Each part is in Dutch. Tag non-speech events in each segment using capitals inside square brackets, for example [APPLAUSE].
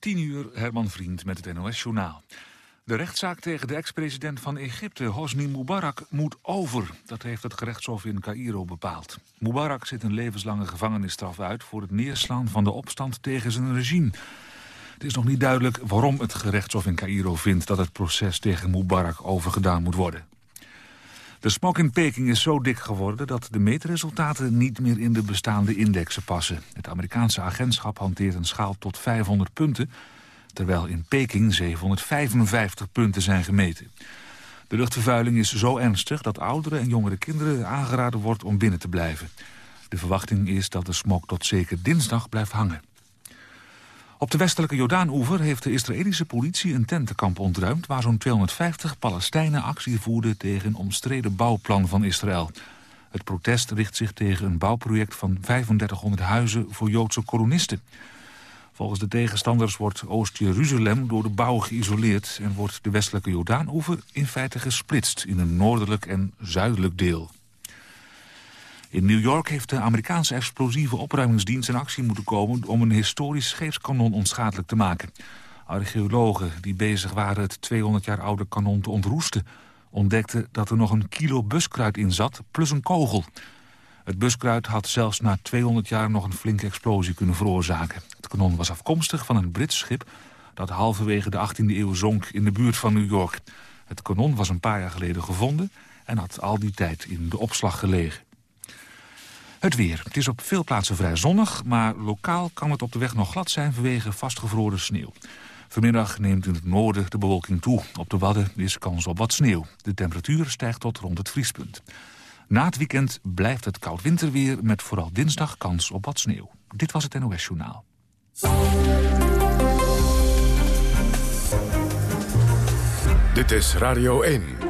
10 uur, Herman Vriend met het NOS-journaal. De rechtszaak tegen de ex-president van Egypte, Hosni Mubarak, moet over. Dat heeft het gerechtshof in Cairo bepaald. Mubarak zit een levenslange gevangenisstraf uit... voor het neerslaan van de opstand tegen zijn regime. Het is nog niet duidelijk waarom het gerechtshof in Cairo vindt... dat het proces tegen Mubarak overgedaan moet worden. De smog in Peking is zo dik geworden dat de meetresultaten niet meer in de bestaande indexen passen. Het Amerikaanse agentschap hanteert een schaal tot 500 punten, terwijl in Peking 755 punten zijn gemeten. De luchtvervuiling is zo ernstig dat oudere en jongere kinderen aangeraden wordt om binnen te blijven. De verwachting is dat de smog tot zeker dinsdag blijft hangen. Op de westelijke Jordaan-oever heeft de Israëlische politie een tentenkamp ontruimd... waar zo'n 250 Palestijnen actie voerden tegen een omstreden bouwplan van Israël. Het protest richt zich tegen een bouwproject van 3500 huizen voor Joodse kolonisten. Volgens de tegenstanders wordt Oost-Jeruzalem door de bouw geïsoleerd... en wordt de westelijke Jordaan-oever in feite gesplitst in een noordelijk en zuidelijk deel. In New York heeft de Amerikaanse explosieve opruimingsdienst in actie moeten komen... om een historisch scheepskanon onschadelijk te maken. Archeologen die bezig waren het 200 jaar oude kanon te ontroesten... ontdekten dat er nog een kilo buskruid in zat, plus een kogel. Het buskruid had zelfs na 200 jaar nog een flinke explosie kunnen veroorzaken. Het kanon was afkomstig van een Brits schip... dat halverwege de 18e eeuw zonk in de buurt van New York. Het kanon was een paar jaar geleden gevonden... en had al die tijd in de opslag gelegen. Het weer. Het is op veel plaatsen vrij zonnig, maar lokaal kan het op de weg nog glad zijn vanwege vastgevroren sneeuw. Vanmiddag neemt in het noorden de bewolking toe. Op de Wadden is kans op wat sneeuw. De temperatuur stijgt tot rond het vriespunt. Na het weekend blijft het koud winterweer met vooral dinsdag kans op wat sneeuw. Dit was het NOS Journaal. Dit is Radio 1.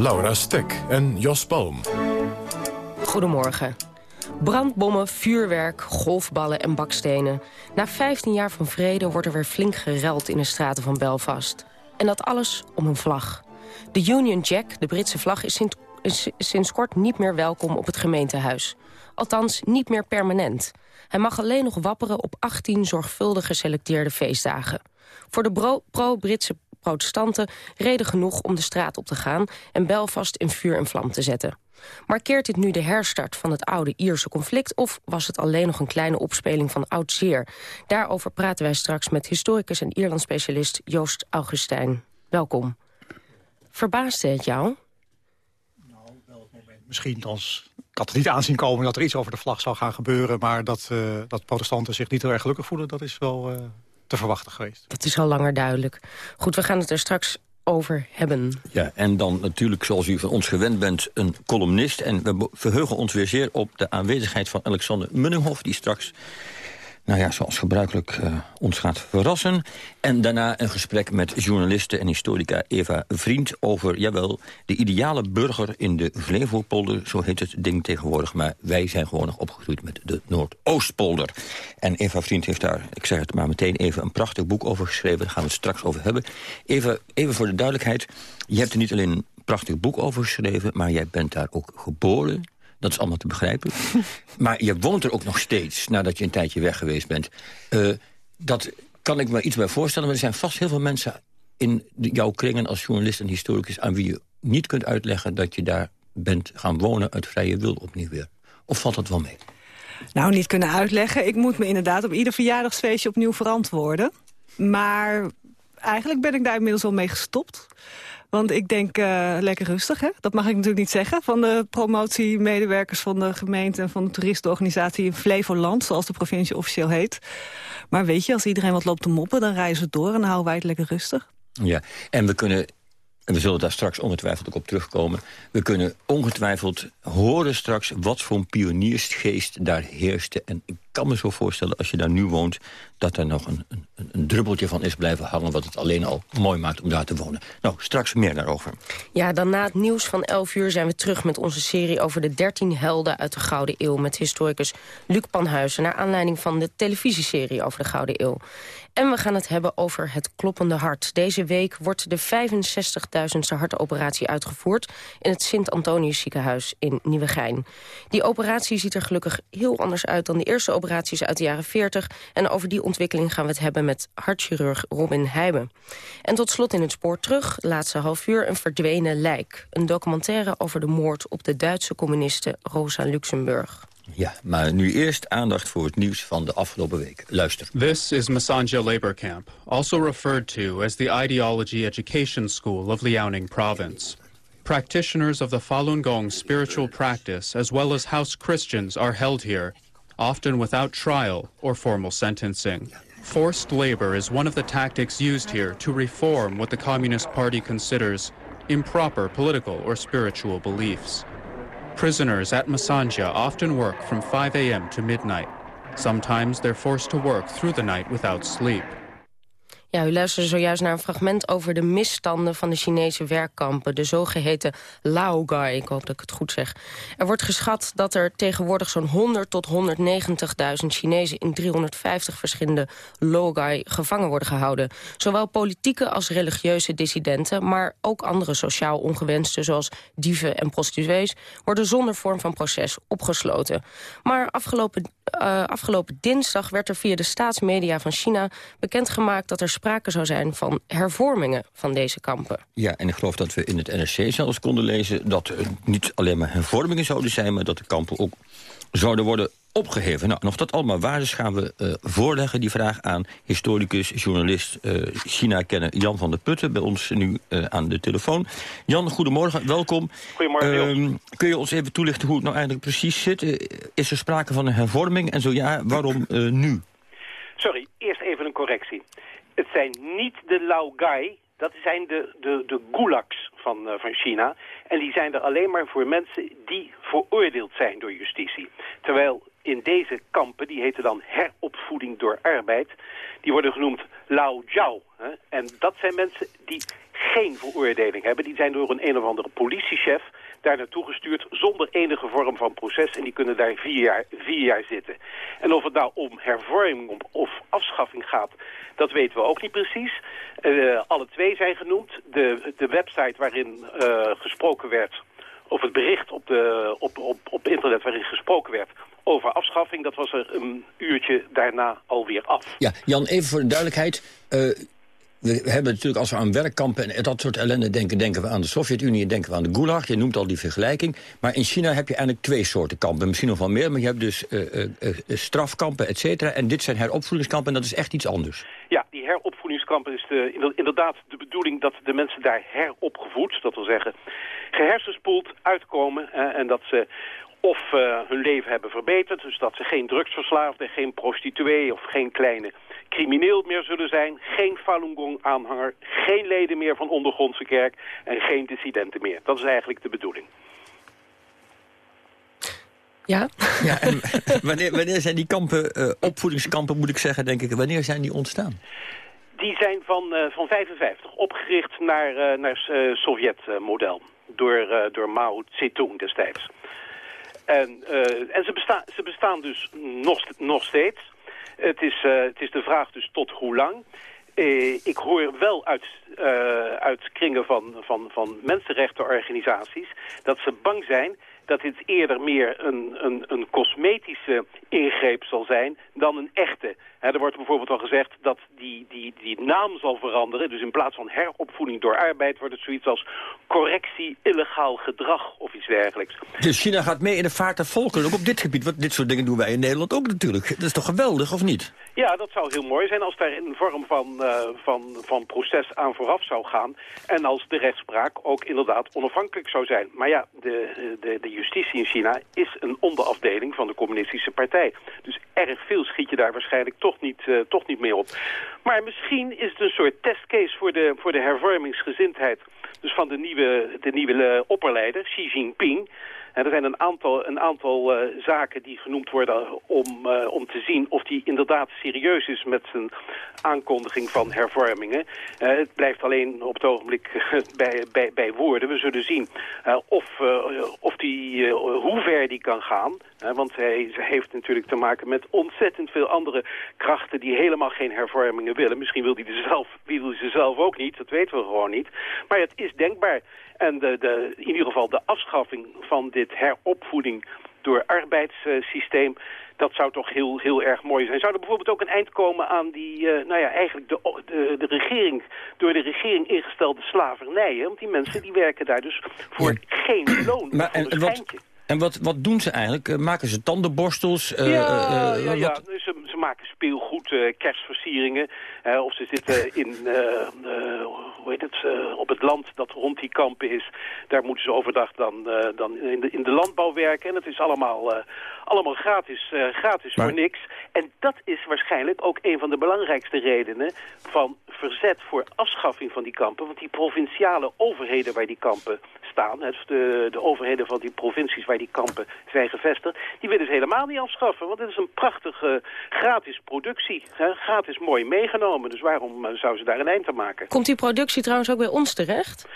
Laura Stek en Jos Palm. Goedemorgen. Brandbommen, vuurwerk, golfballen en bakstenen. Na 15 jaar van vrede wordt er weer flink gereld in de straten van Belfast. En dat alles om een vlag. De Union Jack, de Britse vlag, is sinds, is sinds kort niet meer welkom op het gemeentehuis. Althans, niet meer permanent. Hij mag alleen nog wapperen op 18 zorgvuldig geselecteerde feestdagen. Voor de pro-Britse protestanten reden genoeg om de straat op te gaan... en Belfast in vuur en vlam te zetten. Markeert dit nu de herstart van het oude Ierse conflict... of was het alleen nog een kleine opspeling van oud zeer? Daarover praten wij straks met historicus en Ierland-specialist Joost Augustijn. Welkom. Verbaasde het jou? Nou, wel het moment. Misschien als... Ik had het niet aanzien komen dat er iets over de vlag zou gaan gebeuren... maar dat, uh, dat protestanten zich niet heel erg gelukkig voelen... dat is wel uh, te verwachten geweest. Dat is al langer duidelijk. Goed, we gaan het er straks over hebben. Ja, en dan natuurlijk, zoals u van ons gewend bent, een columnist. En we verheugen ons weer zeer op de aanwezigheid van Alexander Munninghoff... die straks nou ja, zoals gebruikelijk uh, ons gaat verrassen. En daarna een gesprek met journaliste en historica Eva Vriend... over, jawel, de ideale burger in de Flevopolder. Zo heet het ding tegenwoordig. Maar wij zijn gewoon nog opgegroeid met de Noordoostpolder. En Eva Vriend heeft daar, ik zeg het maar meteen even... een prachtig boek over geschreven. Daar gaan we het straks over hebben. Even, even voor de duidelijkheid. Je hebt er niet alleen een prachtig boek over geschreven... maar jij bent daar ook geboren dat is allemaal te begrijpen. [LAUGHS] maar je woont er ook nog steeds, nadat je een tijdje weg geweest bent. Uh, dat kan ik me iets bij voorstellen, maar er zijn vast heel veel mensen... in jouw kringen als journalist en historicus... aan wie je niet kunt uitleggen dat je daar bent gaan wonen... uit vrije wil opnieuw weer. Of valt dat wel mee? Nou, niet kunnen uitleggen. Ik moet me inderdaad op ieder verjaardagsfeestje opnieuw verantwoorden. Maar eigenlijk ben ik daar inmiddels al mee gestopt. Want ik denk uh, lekker rustig, hè? dat mag ik natuurlijk niet zeggen... van de promotiemedewerkers van de gemeente... en van de toeristenorganisatie in Flevoland... zoals de provincie officieel heet. Maar weet je, als iedereen wat loopt te moppen... dan rijden ze door en houden wij het lekker rustig. Ja, en we kunnen en we zullen daar straks ongetwijfeld ook op terugkomen... we kunnen ongetwijfeld horen straks wat voor een pioniersgeest daar heerste. En ik kan me zo voorstellen, als je daar nu woont... dat er nog een, een, een druppeltje van is blijven hangen... wat het alleen al mooi maakt om daar te wonen. Nou, straks meer daarover. Ja, dan na het nieuws van 11 uur zijn we terug met onze serie... over de 13 helden uit de Gouden Eeuw... met historicus Luc Panhuizen... naar aanleiding van de televisieserie over de Gouden Eeuw. En we gaan het hebben over het kloppende hart. Deze week wordt de 65.000ste hartoperatie uitgevoerd... in het Sint-Antonius ziekenhuis in Nieuwegein. Die operatie ziet er gelukkig heel anders uit dan de eerste operaties uit de jaren 40. En over die ontwikkeling gaan we het hebben met hartchirurg Robin Heijben. En tot slot in het spoor terug, laatste half uur, een verdwenen lijk. Een documentaire over de moord op de Duitse communiste Rosa Luxemburg. Ja, maar nu eerst aandacht voor het nieuws van de afgelopen week. Luister. This is Masanja Labor Camp, also referred to as the Ideology Education School of Liaoning Province. Practitioners of the Falun Gong spiritual practice, as well as house Christians, are held here, often without trial or formal sentencing. Forced labor is one of the tactics used here to reform what the Communist Party considers improper political or spiritual beliefs. Prisoners at Masanja often work from 5 a.m. to midnight. Sometimes they're forced to work through the night without sleep. Ja, u luisterde zojuist naar een fragment over de misstanden van de Chinese werkkampen. De zogeheten Laogai, ik hoop dat ik het goed zeg. Er wordt geschat dat er tegenwoordig zo'n 100 tot 190.000 Chinezen... in 350 verschillende Laogai gevangen worden gehouden. Zowel politieke als religieuze dissidenten... maar ook andere sociaal ongewensten, zoals dieven en prostituees... worden zonder vorm van proces opgesloten. Maar afgelopen, uh, afgelopen dinsdag werd er via de staatsmedia van China bekendgemaakt... dat er sprake zou zijn van hervormingen van deze kampen. Ja, en ik geloof dat we in het NRC zelfs konden lezen... dat er niet alleen maar hervormingen zouden zijn... maar dat de kampen ook zouden worden opgeheven. Nou, nog dat allemaal waar is, gaan we uh, voorleggen die vraag aan historicus, journalist, uh, China-kenner Jan van der Putten, bij ons nu uh, aan de telefoon. Jan, goedemorgen, welkom. Goedemorgen. Uh, kun je ons even toelichten hoe het nou eigenlijk precies zit? is er sprake van een hervorming en zo ja, waarom nu? Sorry, eerst even een correctie. Het zijn niet de Laogai, dat zijn de, de, de gulags van, uh, van China. En die zijn er alleen maar voor mensen die veroordeeld zijn door justitie. Terwijl in deze kampen, die heten dan heropvoeding door arbeid... die worden genoemd Lao Jiao. En dat zijn mensen die geen veroordeling hebben. Die zijn door een een of andere politiechef daar naartoe gestuurd zonder enige vorm van proces. En die kunnen daar vier jaar, jaar zitten. En of het nou om hervorming of afschaffing gaat, dat weten we ook niet precies. Uh, alle twee zijn genoemd. De, de website waarin uh, gesproken werd, of het bericht op, de, op, op, op internet waarin gesproken werd over afschaffing, dat was er een uurtje daarna alweer af. Ja, Jan, even voor de duidelijkheid. Uh, we hebben natuurlijk als we aan werkkampen en dat soort ellende denken... denken we aan de Sovjet-Unie en denken we aan de Gulag. Je noemt al die vergelijking. Maar in China heb je eigenlijk twee soorten kampen. Misschien nog wel meer, maar je hebt dus uh, uh, uh, strafkampen, et cetera. En dit zijn heropvoedingskampen en dat is echt iets anders. Ja, die heropvoedingskampen is de, inderdaad de bedoeling... dat de mensen daar heropgevoed, dat wil zeggen... gehersenspoeld uitkomen en dat ze of uh, hun leven hebben verbeterd. Dus dat ze geen drugsverslaafde, geen prostituee of geen kleine crimineel meer zullen zijn. Geen Falun Gong-aanhanger, geen leden meer van ondergrondse kerk en geen dissidenten meer. Dat is eigenlijk de bedoeling. Ja? ja en [LAUGHS] wanneer, wanneer zijn die kampen, uh, opvoedingskampen moet ik zeggen, denk ik, wanneer zijn die ontstaan? Die zijn van, uh, van 55, opgericht naar, uh, naar Sovjet-model. Door, door Mao Zedong destijds. En, uh, en ze, bestaan, ze bestaan dus nog, nog steeds. Het is, uh, het is de vraag dus tot hoe lang. Uh, ik hoor wel uit, uit kringen van, van, van mensenrechtenorganisaties... dat ze bang zijn dat dit eerder meer een, een, een cosmetische ingreep zal zijn dan een echte. Er wordt bijvoorbeeld al gezegd dat die, die, die naam zal veranderen. Dus in plaats van heropvoeding door arbeid wordt het zoiets als correctie illegaal gedrag of iets dergelijks. Dus China gaat mee in de vaart der volken, ook op dit gebied. Want dit soort dingen doen wij in Nederland ook natuurlijk. Dat is toch geweldig, of niet? Ja, dat zou heel mooi zijn als daar een vorm van, uh, van, van proces aan vooraf zou gaan. En als de rechtspraak ook inderdaad onafhankelijk zou zijn. Maar ja, de, de, de justitie in China is een onderafdeling van de communistische partij. Dus erg veel schiet je daar waarschijnlijk toch niet, uh, toch niet meer op. Maar misschien is het een soort testcase voor de, voor de hervormingsgezindheid dus van de nieuwe, de nieuwe opperleider, Xi Jinping... Er zijn een aantal, een aantal uh, zaken die genoemd worden om, uh, om te zien of hij inderdaad serieus is met zijn aankondiging van hervormingen. Uh, het blijft alleen op het ogenblik [LAUGHS] bij, bij, bij woorden. We zullen zien of, of die, hoe ver die kan gaan. want hij, heeft natuurlijk te maken met ontzettend veel andere krachten die helemaal geen hervormingen willen. Misschien wil hij, ze zelf, wil hij ze zelf ook niet, dat weten we gewoon niet. Maar het is denkbaar. En de, de, in ieder geval de afschaffing van dit heropvoeding door arbeidssysteem... dat zou toch heel, heel erg mooi zijn. Zou er bijvoorbeeld ook een eind komen aan die, uh, nou ja, eigenlijk de, de, de, regering, door de regering ingestelde slavernij? Want die mensen die werken daar dus voor geen loon, maar, voor een wat, en wat, wat doen ze eigenlijk? Uh, maken ze tandenborstels? Uh, ja, ja, ja. Ze, ze, maken speelgoed, kerstversieringen. of ze zitten [LAUGHS] in, hoe heet het, op het land dat rond die kampen is. Daar moeten ze overdag dan, dan in, de, in de landbouw werken. En het is allemaal, allemaal gratis, gratis voor niks. En dat is waarschijnlijk ook een van de belangrijkste redenen van verzet voor afschaffing van die kampen. Want die provinciale overheden waar die kampen staan, de, de overheden van die provincies waar die kampen zijn gevestigd, die willen ze helemaal niet afschaffen. Want het is een prachtige gratis productie. Hè, gratis mooi meegenomen. Dus waarom uh, zou ze daar een eind aan maken? Komt die productie trouwens ook bij ons terecht?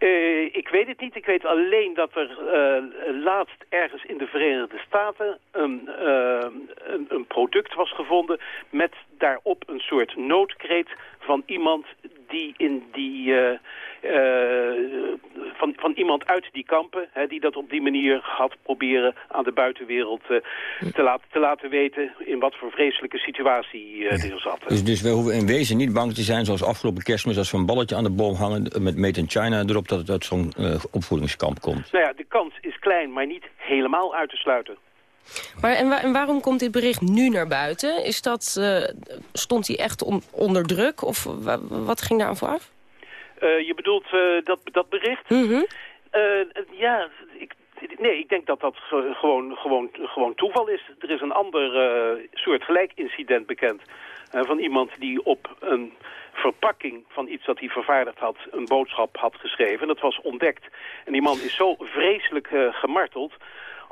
Uh, ik weet het niet. Ik weet alleen dat er uh, laatst ergens in de Verenigde Staten een, uh, een, een, product was gevonden met daarop een soort noodkreet van iemand die in die uh, van, van iemand uit die kampen... Hè, die dat op die manier had proberen aan de buitenwereld uh, te, laten, te laten weten... in wat voor vreselijke situatie er zat. Dus, dus we hoeven in wezen niet bang te zijn... zoals afgelopen kerstmis als we een balletje aan de boom hangen... met Made in China erop dat het uit zo'n opvoedingskamp komt. Nou ja, de kans is klein, maar niet helemaal uit te sluiten. Maar en, en, waarom komt dit bericht nu naar buiten? Is dat, uh, stond hij echt on, onder druk of wat ging daar aan vooraf? Uh, je bedoelt uh, dat, dat bericht? Mm -hmm. ja, ik, nee, ik denk dat dat gewoon, gewoon, gewoon toeval is. Er is een ander soort gelijk incident bekend. van iemand die op een verpakking van iets dat hij vervaardigd had... een boodschap had geschreven. Dat was ontdekt. En die man is zo vreselijk gemarteld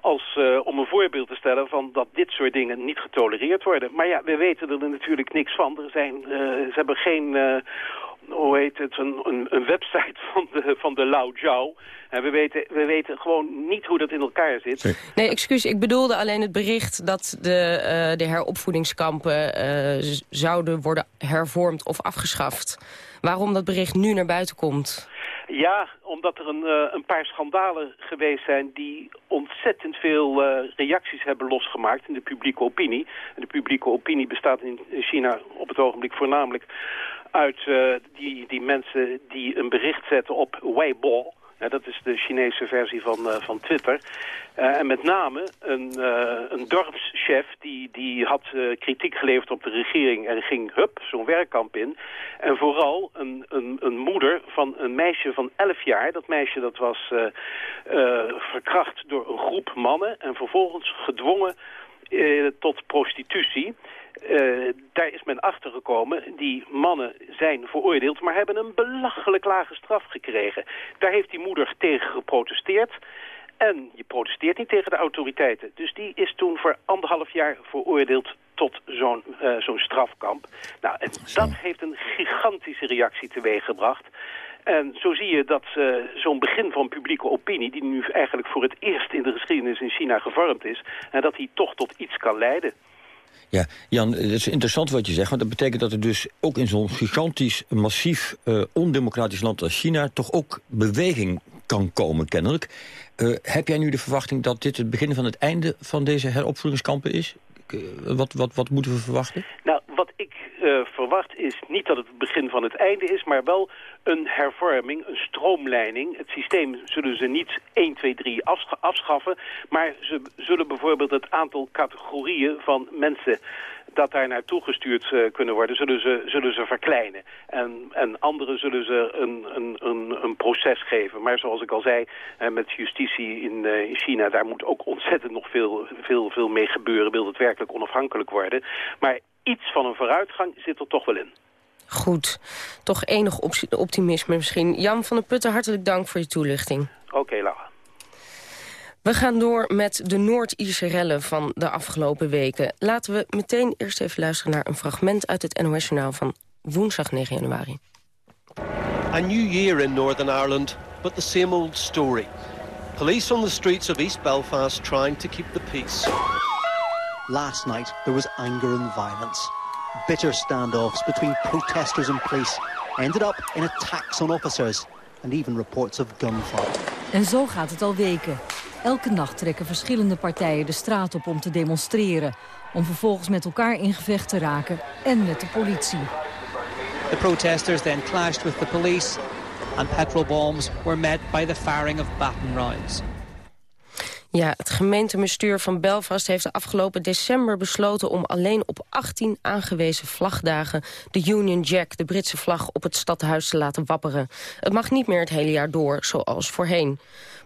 als uh, om een voorbeeld te stellen van dat dit soort dingen niet getolereerd worden. Maar ja, we weten er natuurlijk niks van. Er zijn, uh, ze hebben geen uh, hoe heet het, een, een, een, website van de, van de Lao Jiao. En we weten, we weten gewoon niet hoe dat in elkaar zit. Nee, excuus, ik bedoelde alleen het bericht dat de, uh, de heropvoedingskampen uh, zouden worden hervormd of afgeschaft. Waarom dat bericht nu naar buiten komt? Ja, omdat er een, uh, een paar schandalen geweest zijn die ontzettend veel uh, reacties hebben losgemaakt in de publieke opinie. En de publieke opinie bestaat in China op het ogenblik voornamelijk uit uh, die, die mensen die een bericht zetten op Weibo. Dat is de Chinese versie van, uh, van Twitter. Uh, en met name een, uh, een dorpschef die, die had kritiek geleverd op de regering en ging hup, zo'n werkkamp in. En vooral een, een, een moeder van een meisje van 11 jaar. Dat meisje dat was verkracht door een groep mannen en vervolgens gedwongen tot prostitutie. Uh, daar is men achter gekomen. Die mannen zijn veroordeeld, maar hebben een belachelijk lage straf gekregen. Daar heeft die moeder tegen geprotesteerd. En je protesteert niet tegen de autoriteiten. Dus die is toen voor anderhalf jaar veroordeeld tot zo'n uh, zo'n strafkamp. Nou, en dat heeft een gigantische reactie teweeggebracht. En zo zie je dat uh, zo'n begin van publieke opinie... die nu eigenlijk voor het eerst in de geschiedenis in China gevormd is... en dat die toch tot iets kan leiden. Ja, Jan, het is interessant wat je zegt. Want dat betekent dat er dus ook in zo'n gigantisch, massief, uh, ondemocratisch land als China... toch ook beweging kan komen, kennelijk. Uh, heb jij nu de verwachting dat dit het begin van het einde van deze heropvoedingskampen is? Wat, wat, wat moeten we verwachten? Nou, wat ik uh, verwacht is niet dat het het begin van het einde is... maar wel een hervorming, een stroomlijning. Het systeem zullen ze niet 1, 2, 3 afsch afschaffen... maar ze zullen bijvoorbeeld het aantal categorieën van mensen dat daar naartoe gestuurd uh, kunnen worden, zullen ze, zullen ze verkleinen. En, en anderen zullen ze een, een, een, een proces geven. Maar zoals ik al zei, uh, met justitie in, uh, in China, daar moet ook ontzettend nog veel, veel, veel mee gebeuren. Wil het werkelijk onafhankelijk worden. Maar iets van een vooruitgang zit er toch wel in. Goed. Toch enig optimisme misschien. Jan van der Putten, hartelijk dank voor je toelichting. Oké, Laura. We gaan door met de Noord-Ierse rellen van de afgelopen weken. Laten we meteen eerst even luisteren naar een fragment uit het NOS-journaal van woensdag 9 januari. A new year in Northern Ireland, but the same old story. Police on the streets of East Belfast trying to keep the peace. Last night there was anger and violence. Bitter standoffs between protesters and police ended up in attacks on officers and even reports of gunfire. En zo gaat het al weken. Elke nacht trekken verschillende partijen de straat op om te demonstreren. Om vervolgens met elkaar in gevecht te raken en met de politie. The protesters then clashed with the police and petrol bombs were met by the firing of baton rounds. Ja, het gemeentebestuur van Belfast heeft de afgelopen december besloten om alleen op 18 aangewezen vlagdagen de Union Jack, de Britse vlag, op het stadhuis te laten wapperen. Het mag niet meer het hele jaar door, zoals voorheen.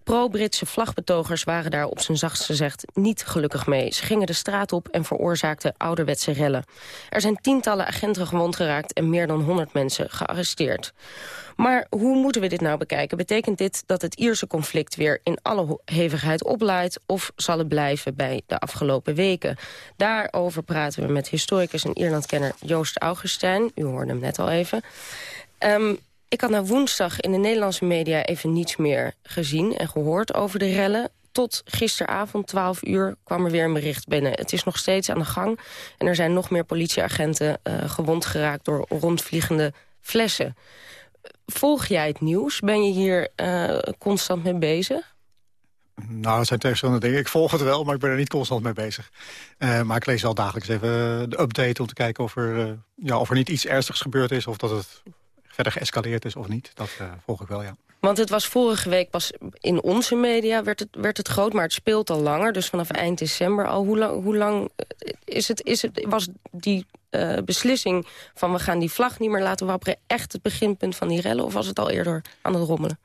Pro-Britse vlagbetogers waren daar op zijn zachtst gezegd niet gelukkig mee. Ze gingen de straat op en veroorzaakten ouderwetse rellen. Er zijn tientallen agenten gewond geraakt en meer dan 100 mensen gearresteerd. Maar hoe moeten we dit nou bekijken? Betekent dit dat het Ierse conflict weer in alle hevigheid oplaait... of zal het blijven bij de afgelopen weken? Daarover praten we met historicus en Ierlandkenner Joost Augustijn. U hoorde hem net al even. Um, ik had na woensdag in de Nederlandse media even niets meer gezien en gehoord over de rellen. Tot gisteravond, 12 uur, kwam er weer een bericht binnen. Het is nog steeds aan de gang en er zijn nog meer politieagenten uh, gewond geraakt door rondvliegende flessen. Volg jij het nieuws? Ben je hier uh, constant mee bezig? Nou, dat zijn verschillende dingen. Ik volg het wel, maar ik ben er niet constant mee bezig. Uh, maar ik lees wel dagelijks even de update om te kijken of er, ja, of er niet iets ernstigs gebeurd is... of dat het verder geëscaleerd is of niet. Dat uh, volg ik wel, ja. Want het was vorige week pas in onze media werd het, werd het groot, maar het speelt al langer. Dus vanaf eind december al. Hoe lang, hoe lang is het, is het, was die uh, beslissing van we gaan die vlag niet meer laten wapperen... echt het beginpunt van die rellen? Of was het al eerder aan het rommelen?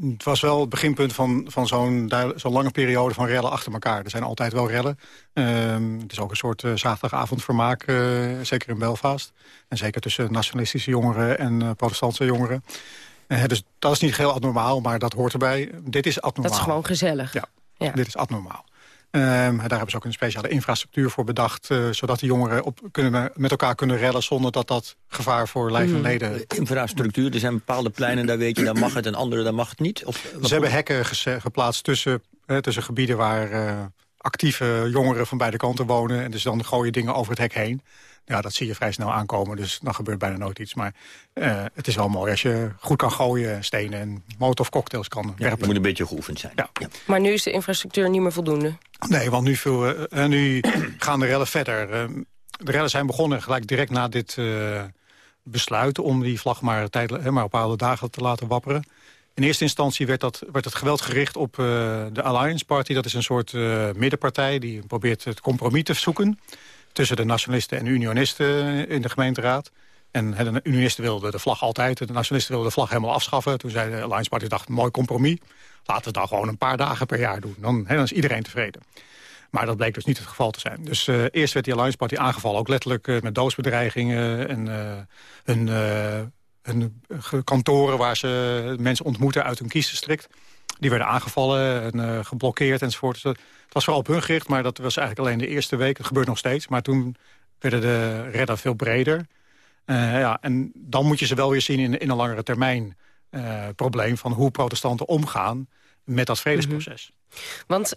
Het was wel het beginpunt van, van zo'n zo lange periode van rellen achter elkaar. Er zijn altijd wel rellen. Uh, het is ook een soort uh, zaterdagavondvermaak, uh, zeker in Belfast. En zeker tussen nationalistische jongeren en uh, protestantse jongeren. dus dat is niet heel abnormaal, maar dat hoort erbij. Dit is abnormaal. Dat is gewoon gezellig. Ja, ja. dit is abnormaal. Um, daar hebben ze ook een speciale infrastructuur voor bedacht... Uh, zodat de jongeren op kunnen, met elkaar kunnen redden... zonder dat dat gevaar voor lijf en leden... Mm. Infrastructuur, er zijn bepaalde pleinen, daar weet je... daar mag het en andere, daar mag het niet? Of, ze hebben hekken geplaatst tussen, uh, tussen gebieden... waar uh, actieve jongeren van beide kanten wonen. En dus dan gooien dingen over het hek heen. Ja, dat zie je vrij snel aankomen, dus dan gebeurt bijna nooit iets. Maar uh, het is wel mooi als je goed kan gooien, stenen en cocktails kan ja, werpen. Het moet een beetje geoefend zijn. Ja. ja. Maar nu is de infrastructuur niet meer voldoende? Nee, want nu, veel, uh, nu [CLEARS THROAT] gaan de rellen verder. Uh, de rellen zijn begonnen gelijk direct na dit besluit... om die vlag maar, tijdelijk, maar op bepaalde dagen te laten wapperen. In eerste instantie werd, dat, werd het geweld gericht op de Alliance Party. Dat is een soort middenpartij die probeert het compromis te zoeken tussen de nationalisten en unionisten in de gemeenteraad. En de unionisten wilden de vlag altijd, de nationalisten wilden de vlag helemaal afschaffen. Toen zei de Alliance Party, dacht, mooi compromis. Laten we het dan gewoon een paar dagen per jaar doen. Dan, dan is iedereen tevreden. Maar dat bleek dus niet het geval te zijn. Dus uh, eerst werd die Alliance Party aangevallen, ook letterlijk uh, met doosbedreigingen en uh, hun, hun kantoren waar ze mensen ontmoeten uit hun kiesdistrict. Die werden aangevallen en geblokkeerd enzovoort. Dus het was vooral op hun gericht, maar dat was eigenlijk alleen de eerste week. Het gebeurt nog steeds, maar toen werden de redden veel breder. Uh, ja, en dan moet je ze wel weer zien in, in een langere termijn uh, probleem... van hoe protestanten omgaan met dat vredesproces. Mm -hmm. Want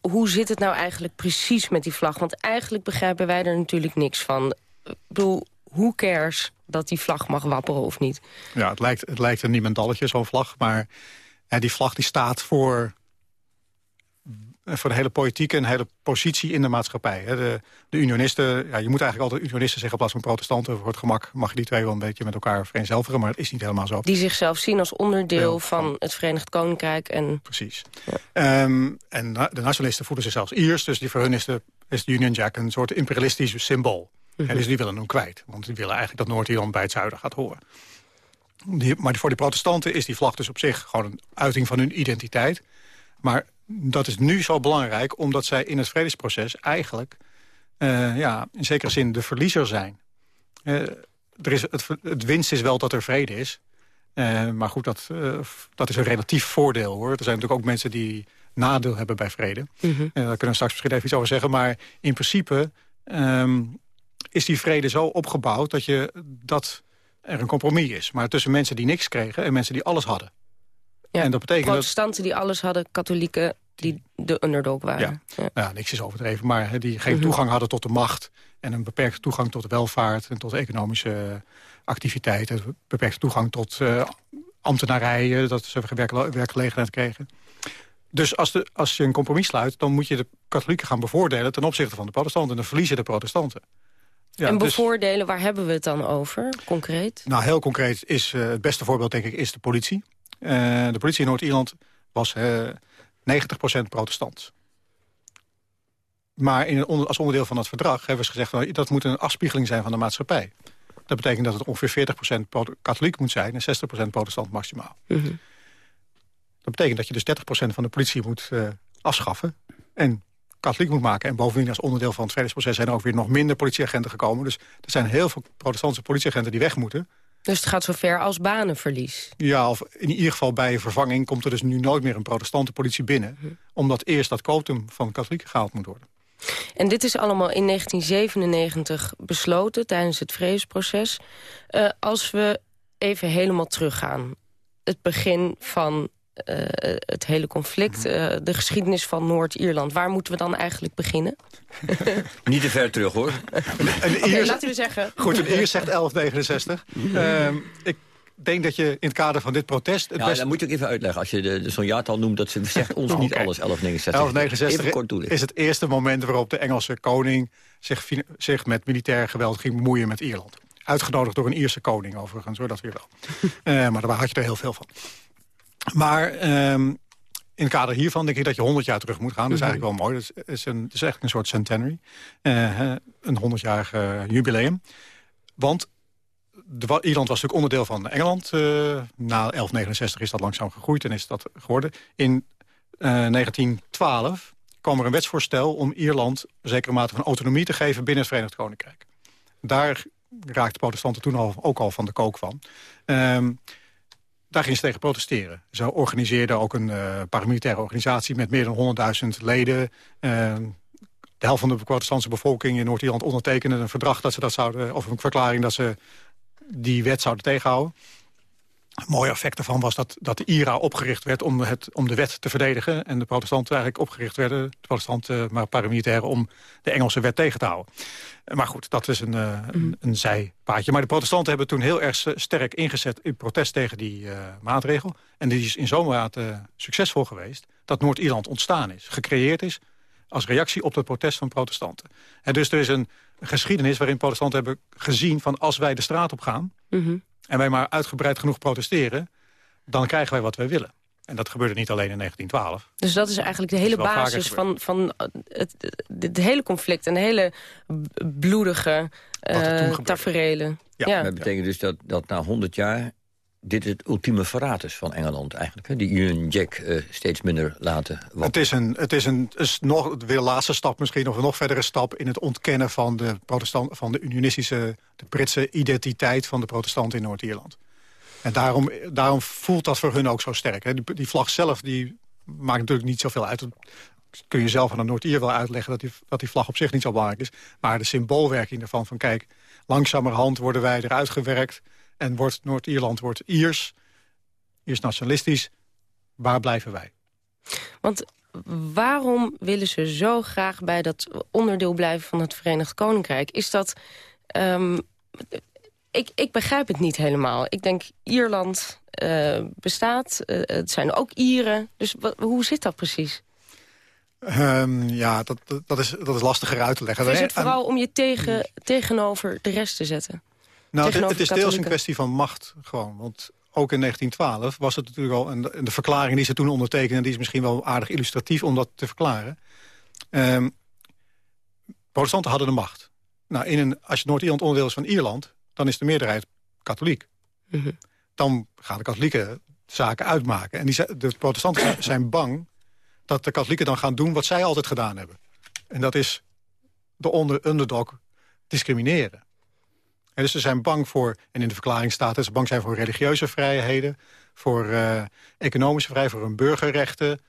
hoe zit het nou eigenlijk precies met die vlag? Want eigenlijk begrijpen wij er natuurlijk niks van. Ik bedoel, hoe cares dat die vlag mag wapperen of niet? Ja, het lijkt, het lijkt een niemendalletje, zo'n vlag. Maar die vlag die staat voor voor de hele politieke en hele positie in de maatschappij. De, de unionisten, ja, je moet eigenlijk altijd unionisten zeggen... in plaats van protestanten. Voor het gemak mag je die twee wel een beetje met elkaar vereenzelvigen... maar het is niet helemaal zo. Die zichzelf zien als onderdeel van, van het Verenigd Koninkrijk. En... Precies. Ja. Um, en de nationalisten voelen zich zelfs Iers... dus die voor hun is de, is de Union Jack een soort imperialistisch symbool. Mm -hmm. en dus die willen hem kwijt. Want die willen eigenlijk dat Noord-Ierland bij het zuiden gaat horen. Die, maar voor de protestanten is die vlag dus op zich gewoon een uiting van hun identiteit. Maar dat is nu zo belangrijk omdat zij in het vredesproces eigenlijk... Uh, ja, in zekere zin de verliezer zijn. Uh, er is, het, het winst is wel dat er vrede is. Uh, maar goed, dat, dat is een relatief voordeel hoor. Er zijn natuurlijk ook mensen die nadeel hebben bij vrede. Mm -hmm. daar kunnen we straks misschien even iets over zeggen. Maar in principe um, is die vrede zo opgebouwd dat, je, dat er een compromis is. Maar tussen mensen die niks kregen en mensen die alles hadden. Ja, en dat betekent protestanten die alles hadden, katholieken die de underdog waren. Ja, ja. Nou, niks is overdreven, maar he, die geen -hmm. toegang hadden tot de macht... en een beperkte toegang tot de welvaart en tot economische activiteiten... beperkte toegang tot uh, ambtenarijen, dat ze werk, werkgelegenheid kregen. Dus als, de, als je een compromis sluit, dan moet je de katholieken gaan bevoordelen... ten opzichte van de protestanten. En dan verliezen de protestanten. Ja, en bevoordelen, dus, waar hebben we het dan over, concreet? Nou, heel concreet is uh, het beste voorbeeld, denk ik, is de politie. Uh, de politie in Noord-Ierland was uh, 90% protestant. Maar in, als onderdeel van het verdrag hebben ze gezegd... Nou, dat moet een afspiegeling zijn van de maatschappij. Dat betekent dat het ongeveer 40% katholiek moet zijn... en 60% protestant maximaal. -hmm. Dat betekent dat je dus 30% van de politie moet afschaffen... en katholiek moet maken. En bovendien als onderdeel van het vredesproces... zijn er ook weer nog minder politieagenten gekomen. Dus er zijn heel veel protestantse politieagenten die weg moeten. Dus het gaat zover als banenverlies? Ja, of in ieder geval bij vervanging komt er dus nu nooit meer een protestante politie binnen. Hm. Omdat eerst dat quotum van katholieken gehaald moet worden. En dit is allemaal in 1997 besloten tijdens het vredesproces. Uh, als we even helemaal teruggaan. Het begin van uh, het hele conflict, uh, de geschiedenis van Noord-Ierland. Waar moeten we dan eigenlijk beginnen? [LAUGHS] Niet te ver terug, hoor. [LAUGHS] Oké, okay, laten we zeggen. Goed, en eerst zegt 1169. uh, ik denk dat je in het kader van dit protest... Het ja, best... dan moet je ook even uitleggen. Als je de, de zo'n jaartal noemt, dat ze zegt ons okay. niet [LAUGHS] alles, 1169. 1169 is het eerste moment waarop de Engelse koning... zich, zich met militair geweld ging bemoeien met Ierland. Uitgenodigd door een Ierse koning, overigens, hoor, dat weer wel. uh, maar daar had je er heel veel van. Maar um, in het kader hiervan denk ik dat je 100 jaar terug moet gaan. Dat is eigenlijk wel mooi. Dat is, is, een, dat is eigenlijk een soort centenary. Uh, een 100-jarig uh, jubileum. Want de, Ierland was natuurlijk onderdeel van Engeland. Uh, na 1169 is dat langzaam gegroeid en is dat geworden. In 1912 kwam er een wetsvoorstel om Ierland... zekere mate van autonomie te geven binnen het Verenigd Koninkrijk. Daar raakten protestanten toen al, ook al van de kook van. Um, daar ging ze tegen protesteren. Ze organiseerden ook een uh, paramilitaire organisatie met meer dan 100.000 leden. Uh, de helft van de protestantse bevolking in Noord-Ierland ondertekende een verdrag dat ze dat zouden, of een verklaring dat ze die wet zouden tegenhouden. Een mooi effect daarvan was dat, dat de IRA opgericht werd om, het, om de wet te verdedigen. En de protestanten eigenlijk opgericht werden, de protestanten maar paramilitairen, om de Engelse wet tegen te houden. Maar goed, dat is een, uh, een, een, zijpaadje. Maar de protestanten hebben toen heel erg sterk ingezet in protest tegen die uh, maatregel. En die is in zo'n mate uh, succesvol geweest dat Noord-Ierland ontstaan is, gecreëerd is als reactie op het protest van protestanten. En dus er is een geschiedenis waarin protestanten hebben gezien van als wij de straat op gaan... Mm -hmm en wij maar uitgebreid genoeg protesteren... dan krijgen wij wat wij willen. En dat gebeurde niet alleen in 1912. Dus dat is eigenlijk de hele basis van, van het, het, hele conflict... en de hele bloedige uh, taferelen. Ja, ja. Dat betekent dus dat, dat na 100 jaar dit het ultieme verraad is van Engeland eigenlijk. Hè? Die Union Jack uh, steeds minder laten wappen. Het is, een, het is, een, nog weer een laatste stap misschien, of een nog verdere stap... in het ontkennen van de, protestant, van de unionistische, de Britse identiteit van de protestanten in Noord-Ierland. En daarom, daarom voelt dat voor hun ook zo sterk. Hè? Die, vlag zelf die maakt natuurlijk niet zoveel uit. Dat kun je zelf aan de Noord-Ier wel uitleggen... Dat die, dat die vlag op zich niet zo belangrijk is. Maar de symboolwerking ervan van... kijk, langzamerhand worden wij eruit gewerkt en wordt Noord-Ierland wordt Iers, Iers nationalistisch. Waar blijven wij? Want waarom willen ze zo graag bij dat onderdeel blijven van het Verenigd Koninkrijk? Is dat... Um, ik, ik begrijp het niet helemaal. Ik denk, Ierland uh, bestaat, uh, het zijn ook Ieren. Dus hoe zit dat precies? Um, ja, dat, dat, is, dat is lastiger uit te leggen. Is het vooral om je tegen, tegenover de rest te zetten? Nou, het, het is deels een kwestie van macht gewoon. Want ook in 1912 was het natuurlijk al... en de, verklaring die ze toen ondertekenden... die is misschien wel aardig illustratief om dat te verklaren. Um, protestanten hadden de macht. Nou, in een, als je Noord-Ierland onderdeel is van Ierland... dan is de meerderheid katholiek. Mm -hmm. Dan gaan de katholieken zaken uitmaken. En die, de protestanten zijn bang dat de katholieken dan gaan doen... wat zij altijd gedaan hebben. En dat is de onder, underdog discrimineren. En dus ze zijn bang voor, en in de verklaring staat... dat ze bang zijn voor religieuze vrijheden... voor uh, economische vrijheden, voor hun burgerrechten.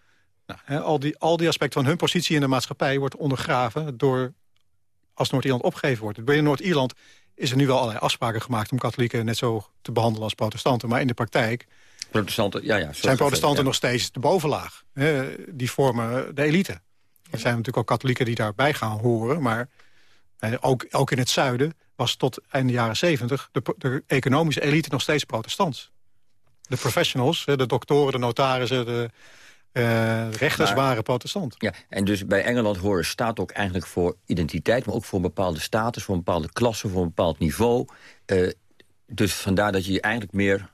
Nou, hè, al, die, al die aspecten van hun positie in de maatschappij... wordt ondergraven door als Noord-Ierland opgegeven wordt. Bij Noord-Ierland is er nu wel allerlei afspraken gemaakt... om katholieken net zo te behandelen als protestanten. Maar in de praktijk protestanten, ja, ja, zijn protestanten nog steeds de bovenlaag. Hè, die vormen de elite. Er zijn natuurlijk ook katholieken die daarbij gaan horen... maar ook, ook in het zuiden was tot einde jaren zeventig... De, de, economische elite nog steeds protestants. De professionals, de doktoren, de notarissen, de, uh, rechters waren protestant. Ja, en dus bij Engeland horen staat ook eigenlijk voor identiteit... maar ook voor een bepaalde status, voor een bepaalde klasse, voor een bepaald niveau. Uh, dus vandaar dat je je eigenlijk meer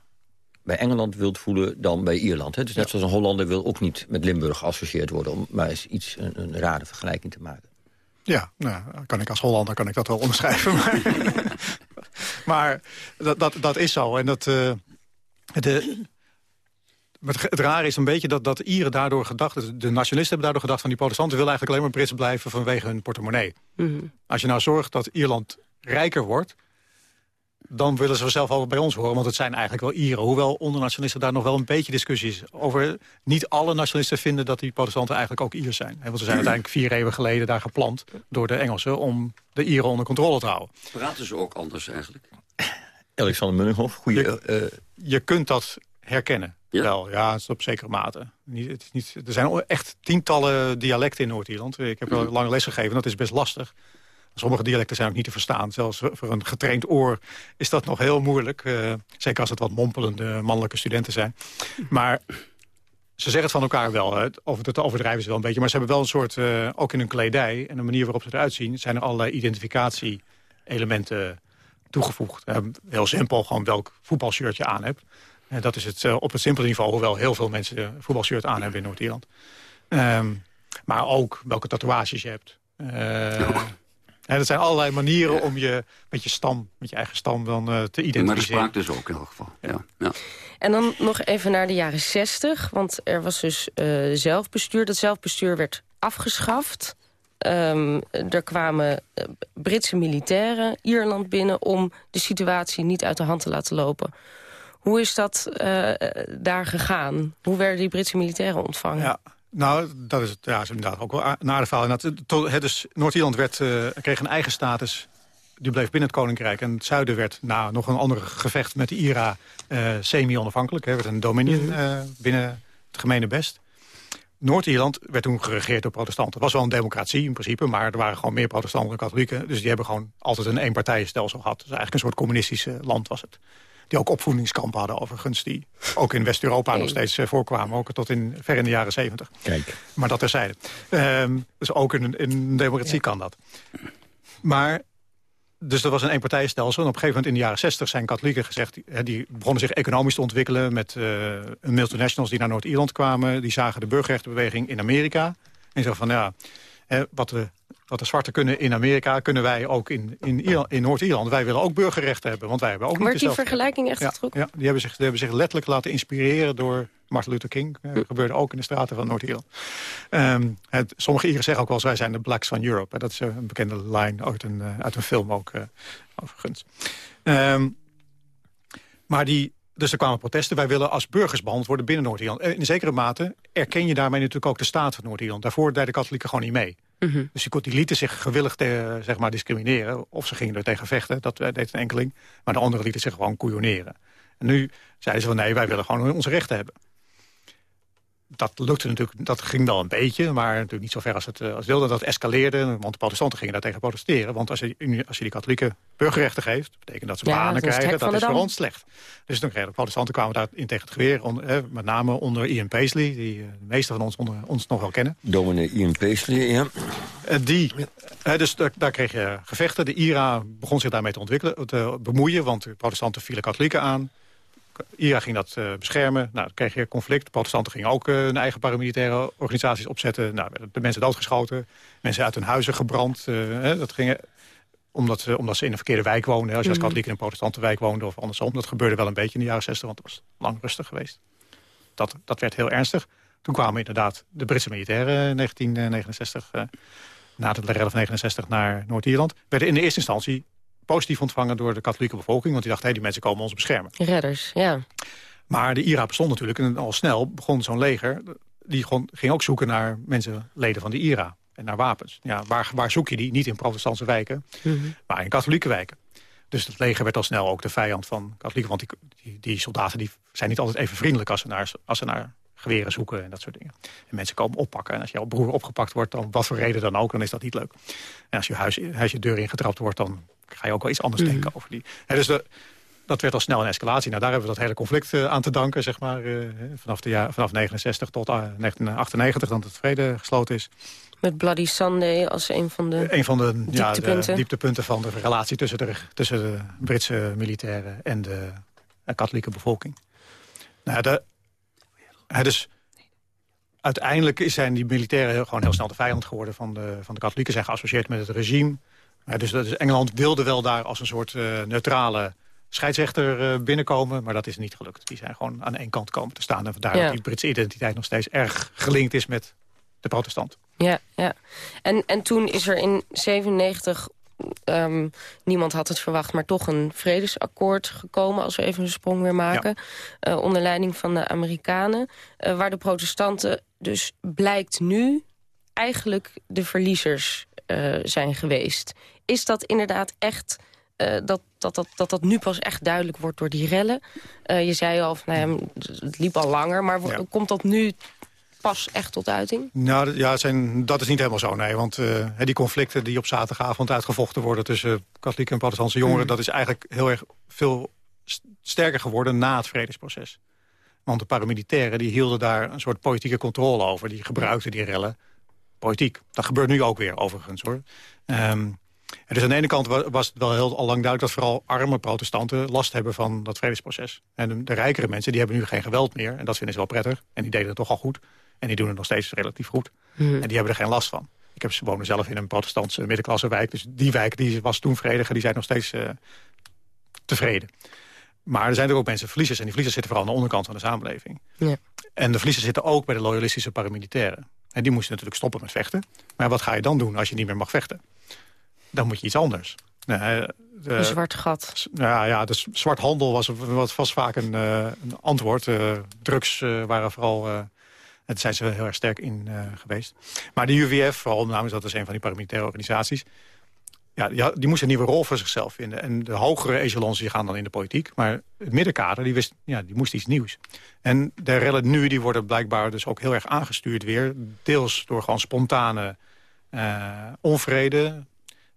bij Engeland wilt voelen dan bij Ierland. Hè? Dus net zoals een Hollander wil ook niet met Limburg geassocieerd worden... om maar eens iets, een, een rare vergelijking te maken. Ja, nou, kan ik als Hollander kan ik dat wel omschrijven. maar, [LAUGHS] maar dat, dat, dat is zo. En dat, uh, de, het, het rare is een beetje dat, dat Ieren daardoor gedacht... de nationalisten hebben daardoor gedacht van die protestanten... willen eigenlijk alleen maar Brits blijven vanwege hun portemonnee. Mhm. Als je nou zorgt dat Ierland rijker wordt dan willen ze zelf al bij ons horen, want het zijn eigenlijk wel Ieren. Hoewel onder nationalisten daar nog wel een beetje discussie is over. Niet alle nationalisten vinden dat die protestanten eigenlijk ook Iers zijn. Want ze zijn [CLEARS THROAT] uiteindelijk vier eeuwen geleden daar geplant door de Engelsen... om de Ieren onder controle te houden. Praten ze ook anders eigenlijk? [CLEARS THROAT] Alexander Munninghoff, goede. Je, uh, je kunt dat herkennen. Ja. Wel, ja, het is op zekere mate. Niet, het is niet, er zijn echt tientallen dialecten in Noord-Ierland. Ik heb wel mm. lang les gegeven, dat is best lastig. Sommige dialecten zijn ook niet te verstaan. Zelfs voor een getraind oor is dat nog heel moeilijk. Uh, zeker als het wat mompelende mannelijke studenten zijn. Maar ze zeggen het van elkaar wel. Hè. Over het overdrijven ze wel een beetje. Maar ze hebben wel een soort, uh, ook in hun kledij... en de manier waarop ze eruit zien... zijn er allerlei identificatie-elementen toegevoegd. Uh, heel simpel, gewoon welk voetbalshirtje aan hebt. En dat is het op het simpele niveau, hoewel heel veel mensen voetbalshirt aan hebben in Noord-Ierland. Um, maar ook welke tatoeages je hebt. Uh, en er zijn allerlei manieren om je met je stam, met je eigen stam dan uh, te identificeren. Maar de spraak dus ook in elk geval. Ja. ja. En dan nog even naar de jaren zestig. Want er was dus uh, zelfbestuur. Dat zelfbestuur werd afgeschaft. Um, er kwamen uh, Britse militairen Ierland binnen... om de situatie niet uit de hand te laten lopen. Hoe is dat daar gegaan? Hoe werden die Britse militairen ontvangen? Ja. Nou, dat is, ja, is inderdaad ook wel een aardig verhaal. Het, dus Noord-Ierland werd, uh, kreeg een eigen status. Die bleef binnen het Koninkrijk. En het zuiden werd na nog een ander gevecht met de IRA uh, semi-onafhankelijk. Er werd een dominion uh, binnen het gemene best. Noord-Ierland werd toen geregeerd door protestanten. Het was wel een democratie in principe, maar er waren gewoon meer protestanten dan katholieken. Dus die hebben gewoon altijd een eenpartijenstelsel gehad. Dus eigenlijk een soort communistisch land was het die ook opvoedingskampen hadden overigens... die ook in West-Europa nog steeds uh, voorkwamen. Ook tot in, ver in de jaren zeventig. Kijk. Maar dat terzijde. Um, dus ook in, in een democratie ja. kan dat. Maar dus er was een eenpartijenstelsel. En op een gegeven moment in de jaren 60 zijn katholieken gezegd... die begonnen zich economisch te ontwikkelen met uh, multinationals die naar Noord-Ierland kwamen. Die zagen de burgerrechtenbeweging in Amerika. En zeiden van ja, wat we wat de zwarten kunnen in Amerika, kunnen wij ook in, in, in Noord-Ierland. Wij willen ook burgerrechten hebben, want wij hebben ook maar niet die vergelijking echt ja, getrokken? Ja, die hebben, zich, die hebben zich letterlijk laten inspireren door Martin Luther King. Dat uh, gebeurde ook in de straten van Noord-Ierland. Um, sommige Ieren zeggen ook wel, wij zijn de blacks van Europe. Dat is een bekende line uit een, uh, uit een film ook, uh, overigens. Um, maar die, dus er kwamen protesten. Wij willen als burgers behandeld worden binnen Noord-Ierland. In zekere mate erken je daarmee natuurlijk ook de staat van Noord-Ierland. Daarvoor deden de katholieken gewoon niet mee. Mm -hmm. Dus die lieten zich gewillig te, zeg maar, discrimineren. Of ze gingen er tegen vechten, dat deed een enkeling. Maar de anderen lieten zich gewoon koeioneren. En nu zeiden ze van nee, wij willen gewoon onze rechten hebben. Dat lukte natuurlijk, dat ging wel een beetje, maar natuurlijk niet zo ver als het als wilde. Dat escaleerde, want de protestanten gingen daartegen protesteren. Want als je, als je die katholieken burgerrechten geeft, betekent dat ze ja, banen dat krijgen. Dat is voor ons slecht. Dus dan kregen de protestanten kwamen daarin tegen het geweer. On, eh, met name onder Ian Paisley, die uh, de meeste van ons, onder, ons nog wel kennen. Dominee Ian Paisley, ja. Uh, die, dus daar, daar kreeg je gevechten. De IRA begon zich daarmee te ontwikkelen, te bemoeien, want de protestanten vielen katholieken aan. IRA ging dat uh, beschermen. Nou, dan kreeg je conflict. De protestanten gingen ook uh, hun eigen paramilitaire organisaties opzetten. Nou, de mensen doodgeschoten. Mensen uit hun huizen gebrand. Uh, dat ging, omdat, ze, omdat ze in een verkeerde wijk woonden. Als je als katholiek in een protestantenwijk woonde of andersom. Dat gebeurde wel een beetje in de jaren 60, want het was lang rustig geweest. Dat, dat werd heel ernstig. Toen kwamen inderdaad de Britse militairen in 1969... na de rel van 69 naar Noord-Ierland. Werden in de eerste instantie positief ontvangen door de katholieke bevolking. Want die dacht, hé, die mensen komen ons beschermen. Redders, ja. Maar de IRA bestond natuurlijk. En al snel begon zo'n leger... die ging ook zoeken naar mensen, leden van de IRA. En naar wapens. Ja, waar, waar zoek je die? Niet in protestantse wijken, maar in katholieke wijken. Dus het leger werd al snel ook de vijand van katholieken. Want die, die, die soldaten die zijn niet altijd even vriendelijk... als ze, naar, als ze naar geweren zoeken en dat soort dingen. En mensen komen oppakken. En als jouw broer opgepakt wordt, dan wat voor reden dan ook, dan is dat niet leuk. En als je huis, huis je deur ingetrapt wordt, dan ga je ook wel iets anders Mhm. denken over die. Dus de, dat werd al snel een escalatie. Nou, daar hebben we dat hele conflict eh, aan te danken, zeg maar. eh, vanaf, de jaar, vanaf 69 tot eh, 1998, dan het vrede gesloten is. Met Bloody Sunday als een van de Een van de, ja, de dieptepunten. dieptepunten van de relatie tussen de, tussen de Britse militairen en de eh, katholieke bevolking. Nou, de, hè, dus uiteindelijk zijn die militairen gewoon heel snel de vijand geworden van de, van de katholieken. Zijn geassocieerd met het regime. Ja, dus, dat is- Engeland wilde wel daar als een soort eh, neutrale scheidsrechter eh, binnenkomen. Maar dat is niet gelukt. Die zijn gewoon aan één kant komen te staan. En vandaar Ja. dat die Britse identiteit nog steeds erg gelinkt is met de protestant. Ja, ja. En, en toen is er in 97, ehm, niemand had het verwacht... maar toch een vredesakkoord gekomen, als we even een sprong weer maken... eh, onder leiding van de Amerikanen... waar de protestanten dus blijkt nu eigenlijk de verliezers zijn geweest. Is dat inderdaad echt... eh, dat, dat, dat, dat dat nu pas echt duidelijk wordt door die rellen. Eh, je zei al, van, nou ja, het liep al langer, maar Ja. komt dat nu pas echt tot uiting? Nou, ja, zijn, dat is niet helemaal zo, nee. Want eh, die conflicten die op zaterdagavond uitgevochten worden... tussen katholieke en protestantse jongeren... Mhm. dat is eigenlijk heel erg veel st- sterker geworden na het vredesproces. Want de paramilitairen die hielden daar een soort politieke controle over. Die gebruikten die rellen politiek. Dat gebeurt nu ook weer, overigens, hoor. Ehm, en dus aan de ene kant wa- was het wel heel al lang duidelijk... dat vooral arme protestanten last hebben van dat vredesproces. En de, de rijkere mensen die hebben nu geen geweld meer. En dat vinden ze wel prettig. En die deden het toch al goed. En die doen het nog steeds relatief goed. Mhm. En die hebben er geen last van. Ik heb, ze wonen zelf in een protestantse middenklassewijk. Dus die wijk die was toen vrediger. Die zijn nog steeds eh, tevreden. Maar er zijn er ook mensen verliezers. En die verliezers zitten vooral aan de onderkant van de samenleving. Ja. En de verliezers zitten ook bij de loyalistische paramilitairen. En die moesten natuurlijk stoppen met vechten. Maar wat ga je dan doen als je niet meer mag vechten? Dan moet je iets anders. Nou, eh, de- Een zwart gat. S- Ja, ja, dus zwart handel was, was vast vaak een, eh, een antwoord. Eh, drugs waren vooral... eh daar zijn ze heel erg sterk in geweest. Maar de UWF, vooral namens dat is een van die paramilitaire organisaties... Ja, die, die moest een nieuwe rol voor zichzelf vinden. En de hogere echelons die gaan dan in de politiek. Maar het middenkader, die, wist, ja, die moest iets nieuws. En de rellen nu, die worden blijkbaar dus ook heel erg aangestuurd weer. Deels door gewoon spontane onvrede...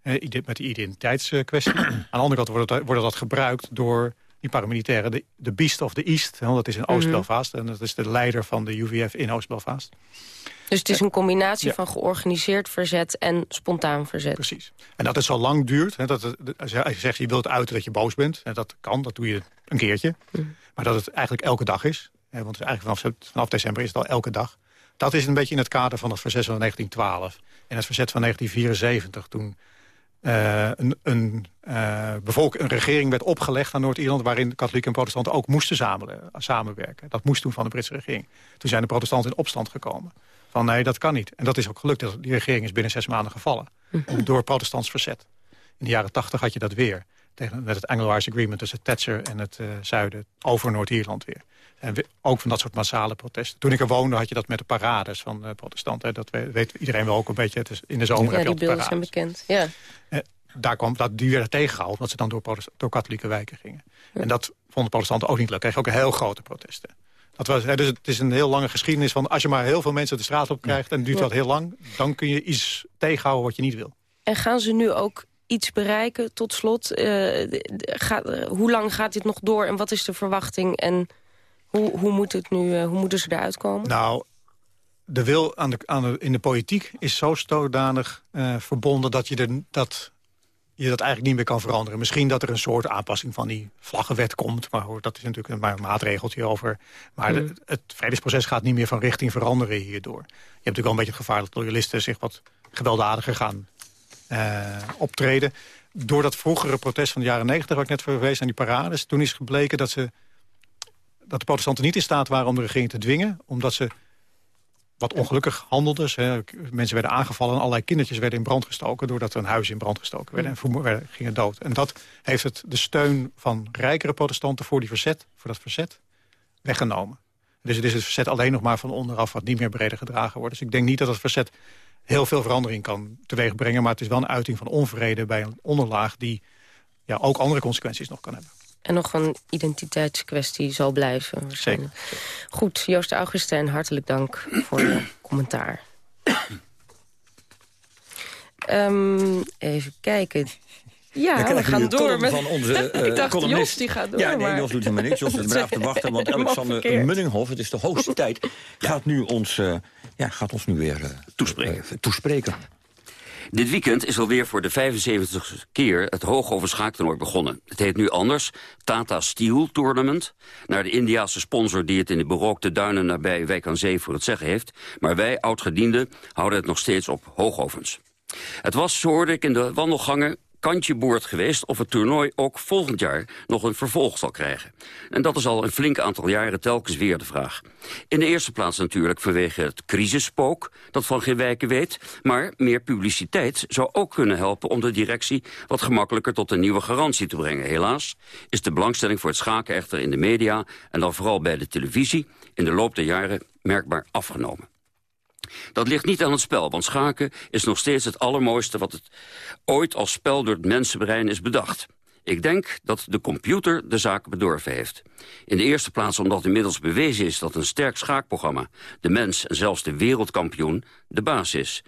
eh, met die identiteitskwestie. [CLEARS THROAT] Aan de andere kant wordt, wordt dat gebruikt door die paramilitairen. De, de Beast of the East, hè, dat is in Mhm. Oost-Belfast. En dat is de leider van de UVF in Oost-Belfast. Dus het is een combinatie Ja. van georganiseerd verzet en spontaan verzet. Precies. En dat het zo lang duurt. Hè, dat het, als je zegt, je wilt uiten dat je boos bent. En dat kan, dat doe je een keertje. Maar dat het eigenlijk elke dag is. Hè, want eigenlijk vanaf, vanaf december is het al elke dag. Dat is een beetje in het kader van het verzet van 1912. En het verzet van 1974. Toen eh, een, een, eh, bevolk, een regering werd opgelegd aan Noord-Ierland... waarin katholieken en protestanten ook moesten samen, samenwerken. Dat moest toen van de Britse regering. Toen zijn de protestanten in opstand gekomen. Van nee, dat kan niet. En dat is ook gelukt. Dat- Die regering is binnen zes maanden gevallen. Door protestants verzet. In de jaren tachtig had je dat weer. Tegen, met het Anglo-Irish Agreement tussen Thatcher en het eh, zuiden over Noord-Ierland weer. En we- ook van dat soort massale protesten. Toen ik er woonde had je dat met de parades van eh, protestanten. Dat we- weet iedereen wel ook een beetje. Het is in de zomer Ja, heb je die beelden zijn parades. bekend. Ja. Eh, daar kwam, dat, die werden tegengehaald, omdat ze dan door, door katholieke wijken gingen. En dat vonden protestanten ook niet leuk. Kreeg ook een heel grote protesten. Dat was, hè, dus het is een heel lange geschiedenis van... als je maar heel veel mensen de straat op krijgt en het duurt Ja. dat heel lang... dan kun je iets tegenhouden wat je niet wil. En gaan ze nu ook iets bereiken, tot slot? Eh, gaat- eh, hoe lang gaat dit nog door en wat is de verwachting? En hoe, hoe, moet het nu, eh, hoe moeten ze eruit komen? Nou, de wil aan de, aan de, in de politiek is zo zodanig eh, verbonden... Dat je, er, dat je dat eigenlijk niet meer kan veranderen. Misschien dat er een soort aanpassing van die vlaggenwet komt. Maar hoor, dat is natuurlijk maar een maatregeltje over. Maar de- Mm. het vredesproces gaat niet meer van richting veranderen hierdoor. Je hebt natuurlijk wel een beetje het gevaar dat loyalisten zich wat gewelddadiger gaan eh, optreden. Door dat vroegere protest van de jaren negentig, waar ik net verwees aan die parades... toen is gebleken dat, ze, dat de protestanten niet in staat waren om de regering te dwingen... omdat ze wat ongelukkig handelde. Hè. Mensen werden aangevallen en allerlei kindertjes werden in brand gestoken... doordat er een huis in brand gestoken werd en vermo- gingen dood. En dat heeft het de steun van rijkere protestanten voor, die verzet, voor dat verzet weggenomen. Dus het is het verzet alleen nog maar van onderaf wat niet meer breder gedragen wordt. Dus ik denk niet dat het verzet heel veel verandering kan teweegbrengen... maar het is wel een uiting van onvrede bij een onderlaag... die ja, ook andere consequenties nog kan hebben. En nog een identiteitskwestie zal blijven. waarschijnlijk. Goed, Joost Augustijn, hartelijk dank voor je [CLEARS THROAT] commentaar. Ehm, even kijken. Ja, Dan we gaan door met... van onze [LAUGHS] eh, Ik dacht, columnist. Jos die gaat door, Ja, nee, maar- Jos doet helemaal niks. Jos is braaf te wachten, want [LAUGHS] Alexander. Munninghoff, het is de hoogste [LAUGHS] tijd, gaat, nu ons, eh, ja, gaat ons nu weer eh, Toespreken. eh, toespreken. Dit weekend is alweer voor de 75 keer het hoogover schaaktoernooi begonnen. Het heet nu anders, Tata Steel Tournament... naar de Indiaanse sponsor die het in de berookte duinen nabij Wijk aan Zee voor het zeggen heeft. Maar wij, oudgedienden, houden het nog steeds op hoogovens. Het was, zo hoorde ik in de wandelgangen, kantje boord geweest... of het toernooi ook volgend jaar nog een vervolg zal krijgen. En dat is al een flink aantal jaren telkens weer de vraag. In de eerste plaats natuurlijk vanwege het crisisspook... dat van geen wijken weet. Maar meer publiciteit zou ook kunnen helpen... om de directie wat gemakkelijker tot een nieuwe garantie te brengen. Helaas is de belangstelling voor het schaken echter in de media... en dan vooral bij de televisie... in de loop der jaren merkbaar afgenomen. Dat ligt niet aan het spel, want schaken is nog steeds het allermooiste... wat het ooit als spel door het mensenbrein is bedacht. Ik denk dat de computer de zaak bedorven heeft. In de eerste plaats omdat inmiddels bewezen is dat een sterk schaakprogramma... de mens en zelfs de wereldkampioen de baas is.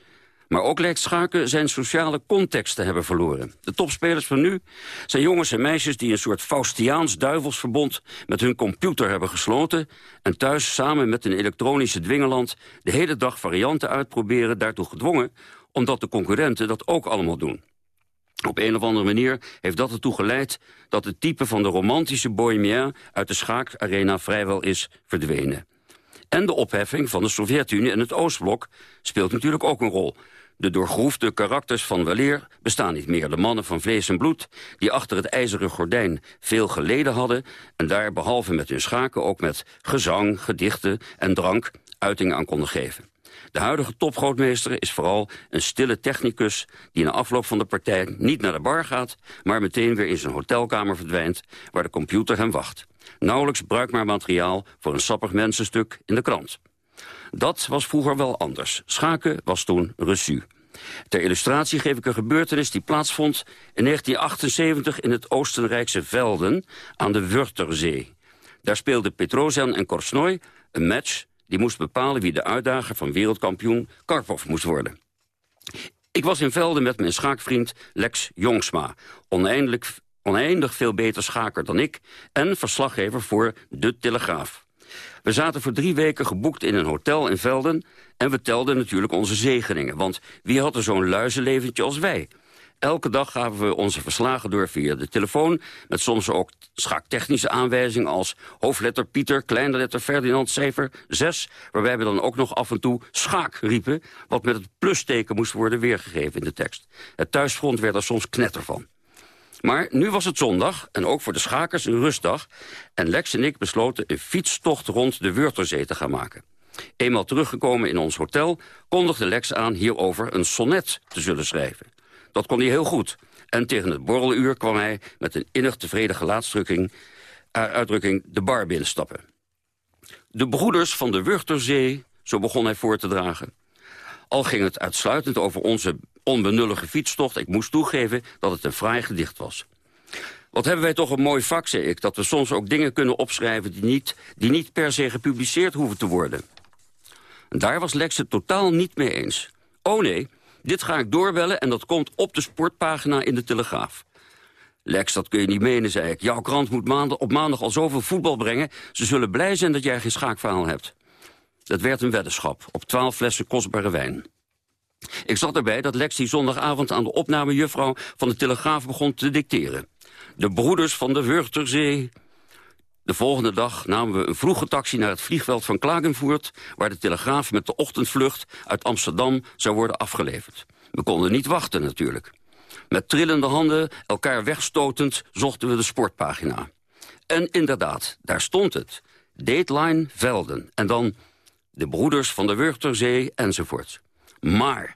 Maar ook lijkt schaken zijn sociale context te hebben verloren. De topspelers van nu zijn jongens en meisjes die een soort Faustiaans duivelsverbond met hun computer hebben gesloten en thuis samen met een elektronische dwingeland de hele dag varianten uitproberen, daartoe gedwongen, omdat de concurrenten dat ook allemaal doen. Op een of andere manier heeft dat ertoe geleid dat het type van de romantische bohemien uit de schaakarena vrijwel is verdwenen. En de opheffing van de Sovjet-Unie en het Oostblok speelt natuurlijk ook een rol. De doorgroefde karakters van weleer bestaan niet meer. De mannen van vlees en bloed, die achter het ijzeren gordijn veel geleden hadden... en daar behalve met hun schaken ook met gezang, gedichten en drank uiting aan konden geven. De huidige topgrootmeester is vooral een stille technicus... die na afloop van de partij niet naar de bar gaat... maar meteen weer in zijn hotelkamer verdwijnt... waar de computer hem wacht. Nauwelijks bruikbaar materiaal voor een sappig mensenstuk in de krant. Dat was vroeger wel anders. Schaken was toen reçu. Ter illustratie geef ik een gebeurtenis die plaatsvond in 1978 in het Oostenrijkse Velden aan de Wörtherzee. Daar speelden Petrosian en Korsnoy een match die moest bepalen wie de uitdager van wereldkampioen Karpov moest worden. Ik was in Velden met mijn schaakvriend Lex Jongsma, oneindig veel beter schaker dan ik en verslaggever voor De Telegraaf. We zaten voor drie weken geboekt in een hotel in Velden... en we telden natuurlijk onze zegeningen. Want wie had er zo'n luizenleventje als wij? Elke dag gaven we onze verslagen door via de telefoon... met soms ook schaaktechnische aanwijzingen als... hoofdletter Pieter, kleine letter Ferdinand, cijfer 6... waarbij we dan ook nog af en toe schaak riepen... wat met het plusteken moest worden weergegeven in de tekst. Het thuisfront werd er soms knetter van. Maar nu was het zondag en ook voor de schakers een rustdag... en Lex en ik besloten een fietstocht rond de Wörtherzee te gaan maken. Eenmaal teruggekomen in ons hotel kondigde Lex aan hierover een sonnet te zullen schrijven. Dat kon hij heel goed. En tegen het borreluur kwam hij met een innig tevreden gelaatsdrukking... Uh, uitdrukking de bar binnenstappen. De broeders van de Wörtherzee, zo begon hij voor te dragen... Al ging het uitsluitend over onze onbenullige fietstocht... ik moest toegeven dat het een fraai gedicht was. Wat hebben wij toch een mooi vak, zei ik... dat we soms ook dingen kunnen opschrijven die niet, die niet per se gepubliceerd hoeven te worden. En daar was Lex het totaal niet mee eens. Oh nee, dit ga ik doorbellen en dat komt op de sportpagina in de Telegraaf. Lex, dat kun je niet menen, zei ik. Jouw krant moet maandag, op maandag al zoveel voetbal brengen... ze zullen blij zijn dat jij geen schaakverhaal hebt. Dat werd een weddenschap op twaalf flessen kostbare wijn. Ik zat erbij dat Lex die zondagavond aan de opnamejuffrouw van de Telegraaf begon te dicteren. De broeders van de Wörtherzee. De volgende dag namen we een vroege taxi naar het vliegveld van Klagenvoort... waar de Telegraaf met de ochtendvlucht uit Amsterdam zou worden afgeleverd. We konden niet wachten natuurlijk. Met trillende handen, elkaar wegstotend, zochten we de sportpagina. En inderdaad, daar stond het. Dateline Velden. En dan de broeders van de Wurgterzee enzovoort. Maar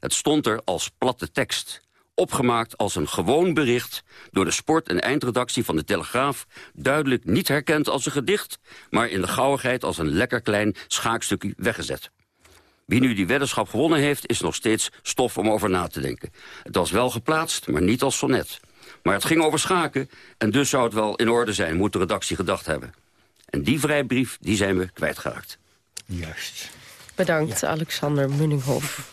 het stond er als platte tekst. Opgemaakt als een gewoon bericht door de sport- en eindredactie van de Telegraaf... duidelijk niet herkend als een gedicht... maar in de gauwigheid als een lekker klein schaakstukje weggezet. Wie nu die weddenschap gewonnen heeft, is nog steeds stof om over na te denken. Het was wel geplaatst, maar niet als sonnet. Maar het ging over schaken en dus zou het wel in orde zijn, moet de redactie gedacht hebben. En die vrijbrief, die zijn we kwijtgeraakt. Juist. Bedankt, Alexander Munninghoff.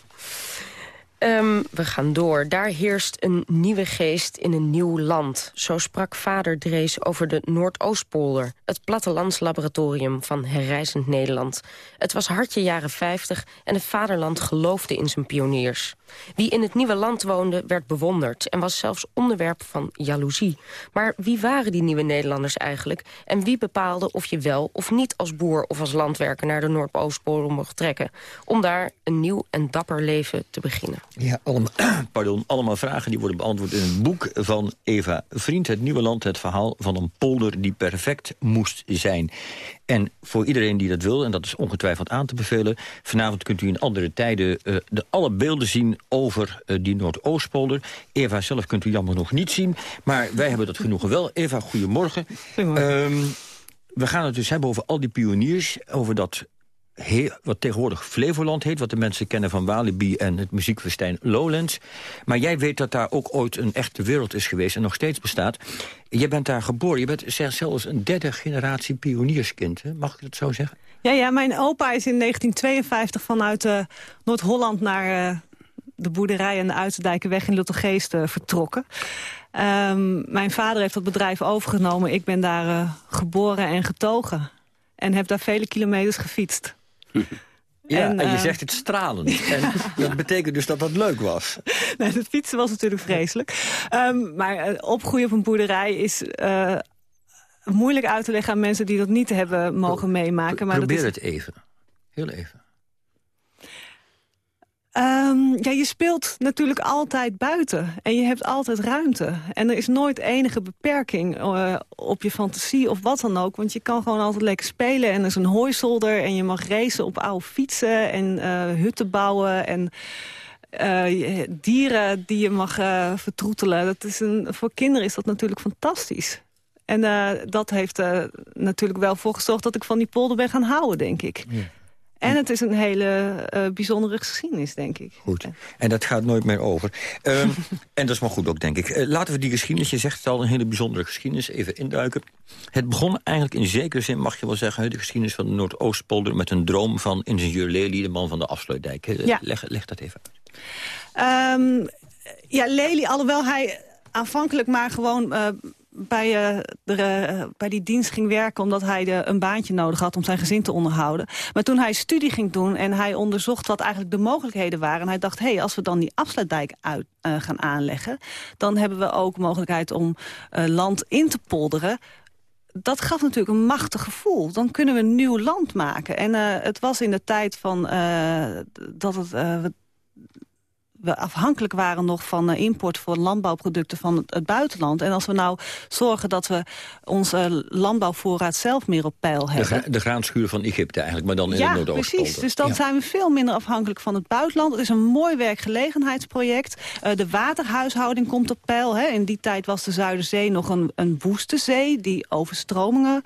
Um, we gaan door. Daar heerst een nieuwe geest in een nieuw land. Zo sprak vader Drees over de Noordoostpolder... het plattelandslaboratorium van herreizend Nederland. Het was hartje jaren 50 en het vaderland geloofde in zijn pioniers. Wie in het nieuwe land woonde, werd bewonderd... en was zelfs onderwerp van jaloezie. Maar wie waren die nieuwe Nederlanders eigenlijk? En wie bepaalde of je wel of niet als boer of als landwerker... naar de Noordoostpool mocht trekken... om daar een nieuw en dapper leven te beginnen? Ja, allemaal, [CLEARS THROAT] pardon, allemaal vragen die worden beantwoord in het boek van Eva Vriend... Het Nieuwe Land, het verhaal van een polder die perfect moest zijn. En voor iedereen die dat wil, en dat is ongetwijfeld aan te bevelen... vanavond kunt u in andere tijden uh, de alle beelden zien over uh, die Noordoostpolder. Eva zelf kunt u jammer nog niet zien, maar wij hebben dat genoegen wel. Eva, goedemorgen. Goedemorgen. Um, we gaan het dus hebben over al die pioniers, over dat wat tegenwoordig Flevoland heet... wat de mensen kennen van Walibi en het muziekfestijn Lowlands. Maar jij weet dat daar ook ooit een echte wereld is geweest... en nog steeds bestaat. Je bent daar geboren. Je bent zelfs een derde generatie pionierskind. Mag ik dat zo zeggen? Ja, ja, mijn opa is in 1952 vanuit uh, Noord-Holland... naar uh, de boerderij en de Uiterdijkenweg in Luttelgeest uh, vertrokken. Um, mijn vader heeft dat bedrijf overgenomen. Ik ben daar geboren en getogen. En heb daar vele kilometers gefietst. Ja, en, en je uh, zegt het stralend. en dat betekent dus dat dat leuk was. [LAUGHS] Nee, het fietsen was natuurlijk vreselijk. Um, maar uh, opgroeien op een boerderij is uh, moeilijk uit te leggen aan mensen die dat niet hebben mogen meemaken. Maar Probeer dat is... het even. Heel even. Um, ja, je speelt natuurlijk altijd buiten. En je hebt altijd ruimte. En er is nooit enige beperking uh, op je fantasie of wat dan ook. Want je kan gewoon altijd lekker spelen. En er is een hooizolder. En je mag racen op oude fietsen. En uh, hutten bouwen. En uh, dieren die je mag vertroetelen. Dat is een, voor kinderen is dat natuurlijk fantastisch. En dat heeft natuurlijk wel voor gezorgd dat ik van die polder ben gaan houden, denk ik. Ja. En het is een hele uh, bijzondere geschiedenis, denk ik. Goed. En dat gaat nooit meer over. Um, [LAUGHS] en dat is maar goed ook, denk ik. Uh, laten we die geschiedenis, je zegt het al, een hele bijzondere geschiedenis, even induiken. Het begon eigenlijk in zekere zin, mag je wel zeggen... de geschiedenis van de Noordoostpolder met een droom van ingenieur Lely... de man van de afsluitdijk. Ja. Leg, leg dat even uit. Um, ja, Lely, alhoewel hij aanvankelijk maar gewoon... Uh, bij, de, uh, bij die dienst ging werken... omdat hij een baantje nodig had om zijn gezin te onderhouden. Maar toen hij studie ging doen en hij onderzocht wat eigenlijk de mogelijkheden waren... en hij dacht, hé, hey, als we dan die afsluitdijk uit, uh, gaan aanleggen... dan hebben we ook mogelijkheid om land in te polderen dat gaf natuurlijk een machtig gevoel. Dan kunnen we nieuw land maken. En het was in de tijd van dat het we afhankelijk waren nog van uh, import voor landbouwproducten van het, het, buitenland. En als we nou zorgen dat we onze landbouwvoorraad zelf meer op peil hebben. De, de graanschuur van Egypte eigenlijk, maar dan in ja, het Noordoosten. precies. Dus dan ja. zijn we veel minder afhankelijk van het buitenland. Het is een mooi werkgelegenheidsproject. Uh, de waterhuishouding komt op peil. Hè. In die tijd was de Zuiderzee nog een, een woeste zee... die overstromingen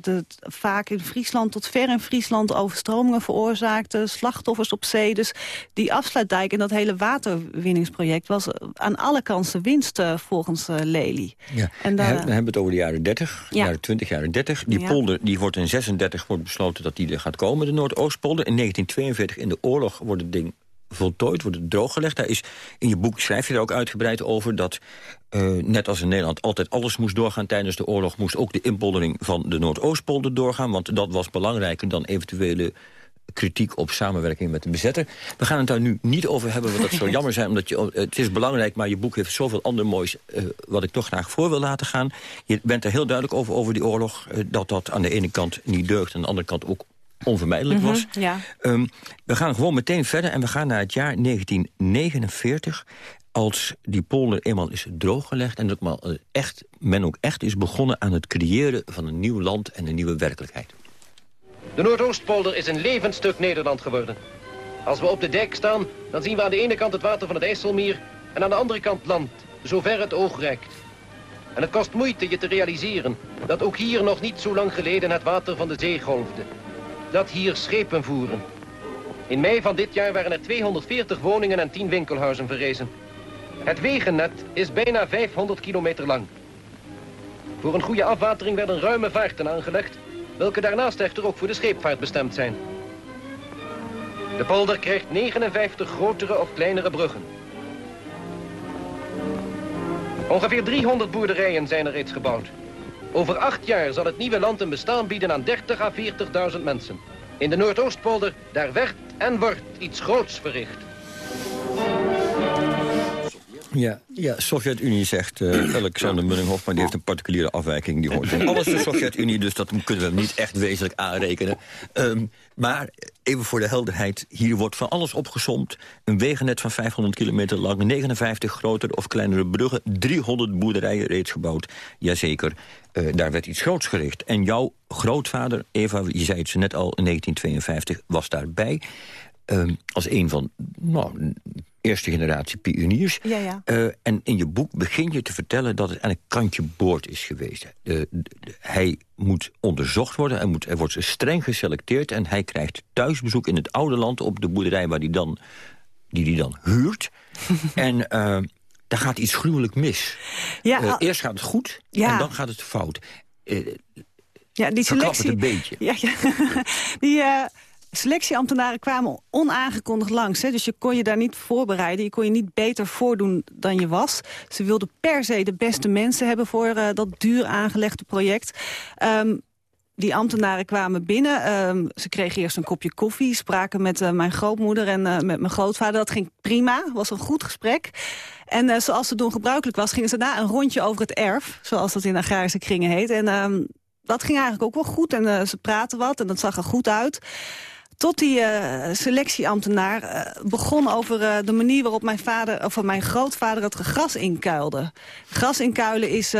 de, vaak in Friesland tot ver in Friesland overstromingen veroorzaakte. Slachtoffers op zee. Dus die afsluitdijk en dat hele waterwinningsproject... was aan alle kanten winst uh, volgens Lely. Ja. En dan, we hebben het over de jaren 30, ja. jaren 20, jaren 30. Die ja. polder die wordt in 36 wordt besloten dat die er gaat komen, de Noordoostpolder. In 1942 in de oorlog wordt het ding voltooid, wordt het drooggelegd. Daar is, in je boek schrijf je er ook uitgebreid over... dat uh, net als in Nederland altijd alles moest doorgaan tijdens de oorlog... moest ook de inpoldering van de Noordoostpolder doorgaan... want dat was belangrijker dan eventuele kritiek op samenwerking met de bezetter. We gaan het daar nu niet over hebben, want dat zou [LAUGHS] jammer zijn... omdat je, het is belangrijk, maar je boek heeft zoveel ander moois... Uh, wat ik toch graag voor wil laten gaan. Je bent er heel duidelijk over, over die oorlog... Uh, dat dat aan de ene kant niet deugt... en aan de andere kant ook onvermijdelijk was. Mm -hmm, ja. um, we gaan gewoon meteen verder en we gaan naar het jaar 1949 als die polder eenmaal is drooggelegd... en dat maar echt, men ook echt is begonnen aan het creëren van een nieuw land en een nieuwe werkelijkheid. De Noordoostpolder is een levend stuk Nederland geworden. Als we op de dijk staan, dan zien we aan de ene kant het water van het IJsselmeer... en aan de andere kant land, zover het oog reikt. En het kost moeite je te realiseren dat ook hier nog niet zo lang geleden het water van de zee golfde. Dat hier schepen voeren. In mei van dit jaar waren er 240 woningen en 10 winkelhuizen verrezen. Het wegennet is bijna 500 kilometer lang. Voor een goede afwatering werden ruime vaarten aangelegd, welke daarnaast echter ook voor de scheepvaart bestemd zijn. De polder krijgt 59 grotere of kleinere bruggen. Ongeveer 300 boerderijen zijn er reeds gebouwd. Over acht jaar zal het nieuwe land een bestaan bieden aan 30 à 40.000 mensen. In de Noordoostpolder, daar werd en wordt iets groots verricht. Ja, ja Sovjet-Unie zegt uh, [CLEARS THROAT] Alexander Munninghoff... maar die heeft een particuliere afwijking. Die hoort in alles [LAUGHS] de Sovjet-Unie, dus dat kunnen we hem niet echt wezenlijk aanrekenen. Um, maar even voor de helderheid, hier wordt van alles opgezomd. Een wegennet van 500 kilometer lang, 59 grotere of kleinere bruggen... 300 boerderijen reeds gebouwd. Jazeker, uh, daar werd iets groots gericht. En jouw grootvader, Eva, je zei het ze net al, in 1952, was daarbij... Um, als een van nou, eerste generatie pioniers. Ja, ja. Uh, en in je boek begin je te vertellen dat het een kantje boord is geweest. Hij moet onderzocht worden, hij, moet, hij wordt streng geselecteerd... en hij krijgt thuisbezoek in het oude land op de boerderij waar die dan, die hij dan huurt. [LAUGHS] en uh, daar gaat iets gruwelijk mis. Ja, uh, eerst gaat het goed ja. en dan gaat het fout. ja, die selectie... het een beetje. Ja, ja. [LAUGHS] die... Selectieambtenaren kwamen onaangekondigd langs. Hè, dus je kon je daar niet voorbereiden. Je kon je niet beter voordoen dan je was. Ze wilden per se de beste mensen hebben voor uh, dat duur aangelegde project. Um, die ambtenaren kwamen binnen. Um, ze kregen eerst een kopje koffie. Spraken met uh, mijn grootmoeder en uh, met mijn grootvader. Dat ging prima. was een goed gesprek. En zoals het doen gebruikelijk was... gingen ze na een rondje over het erf. Zoals dat in agrarische kringen heet. En um, dat ging eigenlijk ook wel goed. En ze praten wat en dat zag er goed uit. Tot die uh, selectieambtenaar uh, begon over uh, de manier waarop mijn, vader, of mijn grootvader het gras inkuilde. Gras inkuilen is,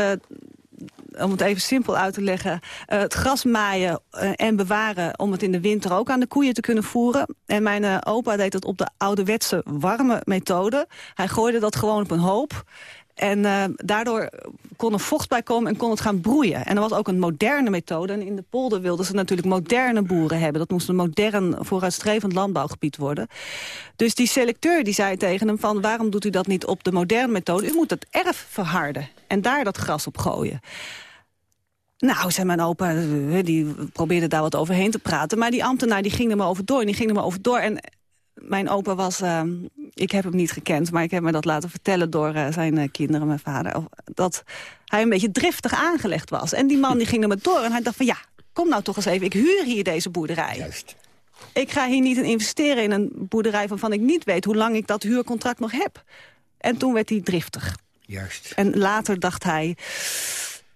om het even simpel uit te leggen... het gras maaien en bewaren om het in de winter ook aan de koeien te kunnen voeren. En mijn opa deed dat op de ouderwetse warme methode. Hij gooide dat gewoon op een hoop. En uh, daardoor kon er vocht bij komen en kon het gaan broeien. En er was ook een moderne methode. En in de polder wilden ze natuurlijk moderne boeren hebben. Dat moest een modern, vooruitstrevend landbouwgebied worden. Dus die selecteur die zei tegen hem van... waarom doet u dat niet op de moderne methode? U moet het erf verharden en daar dat gras op gooien. Nou, zei mijn opa, die probeerde daar wat overheen te praten. Maar die ambtenaar die ging er maar over door en die ging er maar over door. En mijn opa was, uh, ik heb hem niet gekend... maar ik heb me dat laten vertellen door uh, zijn uh, kinderen, mijn vader... dat hij een beetje driftig aangelegd was. En die man die ging er maar door en hij dacht van... ja, kom nou toch eens even, ik huur hier deze boerderij. Juist. Ik ga hier niet in investeren in een boerderij waarvan ik niet weet... hoe lang ik dat huurcontract nog heb. En toen werd hij driftig. Juist. En later dacht hij,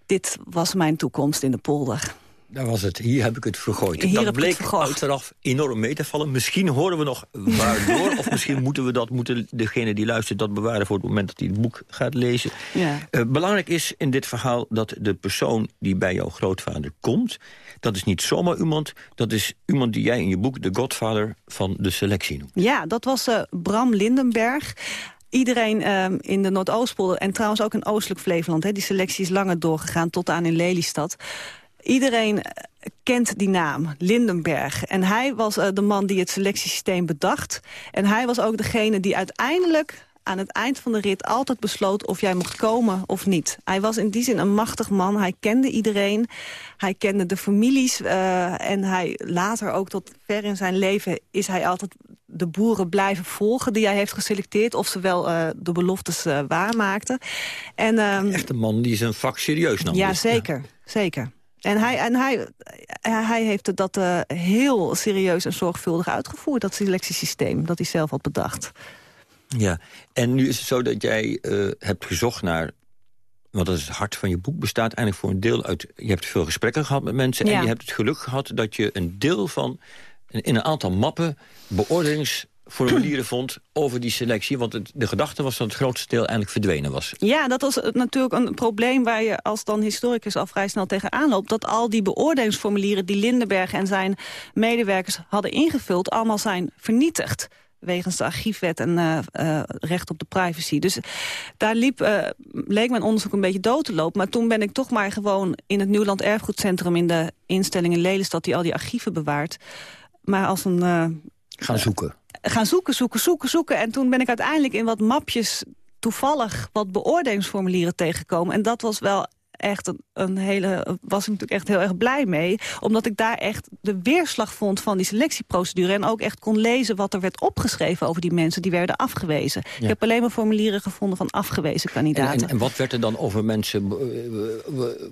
dit was mijn toekomst in de polder. Daar was het. Hier heb ik het vergooid. Hier dat bleek achteraf enorm mee te vallen. Misschien horen we nog waardoor. [LAUGHS] of misschien moeten we dat, moeten degene die luistert dat bewaren... voor het moment dat hij het boek gaat lezen. Ja. Uh, belangrijk is in dit verhaal dat de persoon die bij jouw grootvader komt... dat is niet zomaar iemand. Dat is iemand die jij in je boek de godvader van de selectie noemt. Ja, dat was uh, Bram Lindenberg. Iedereen uh, in de Noordoostpolder en trouwens ook in Oostelijk Flevoland... Hè, die selectie is langer doorgegaan tot aan in Lelystad... Iedereen kent die naam, Lindenberg. En hij was uh, de man die het selectiesysteem bedacht. En hij was ook degene die uiteindelijk aan het eind van de rit altijd besloot of jij mocht komen of niet. Hij was in die zin een machtig man. Hij kende iedereen. Hij kende de families. Uh, en hij later ook tot ver in zijn leven is hij altijd de boeren blijven volgen die hij heeft geselecteerd. Of ze wel uh, de beloftes uh, waarmaakten. En, um, Echt een man die zijn vak serieus nam. Ja, dus. zeker. Ja. zeker. En hij, en hij, hij heeft dat uh, heel serieus en zorgvuldig uitgevoerd, dat selectiesysteem dat hij zelf had bedacht. Ja, en nu is het zo dat jij uh, hebt gezocht naar... want dat is het hart van je boek, bestaat eigenlijk voor een deel uit... je hebt veel gesprekken gehad met mensen... Ja. en je hebt het geluk gehad dat je een deel van... in een aantal mappen beoordelings formulieren vond over die selectie? Want het, de gedachte was dat het grootste deel eigenlijk verdwenen was. Ja, dat was natuurlijk een probleem waar je als dan historicus al vrij snel tegenaan loopt. Dat al die beoordelingsformulieren die Lindenberg en zijn medewerkers hadden ingevuld... allemaal zijn vernietigd wegens de archiefwet en uh, uh, recht op de privacy. Dus daar liep, uh, leek mijn onderzoek een beetje dood te lopen. Maar toen ben ik toch maar gewoon in het Nieuwland Erfgoedcentrum... in de instelling in Lelystad die al die archieven bewaart... maar als een... Gaan zoeken. Gaan zoeken, zoeken, zoeken, zoeken. En toen ben ik uiteindelijk in wat mapjes toevallig wat beoordelingsformulieren tegengekomen. En dat was wel echt een, een, hele, was ik natuurlijk echt heel erg blij mee. Omdat ik daar echt de weerslag vond van die selectieprocedure. En ook echt kon lezen wat er werd opgeschreven over die mensen die werden afgewezen. Ik heb alleen maar formulieren gevonden van afgewezen kandidaten. En, en, en, wat werd er dan over mensen...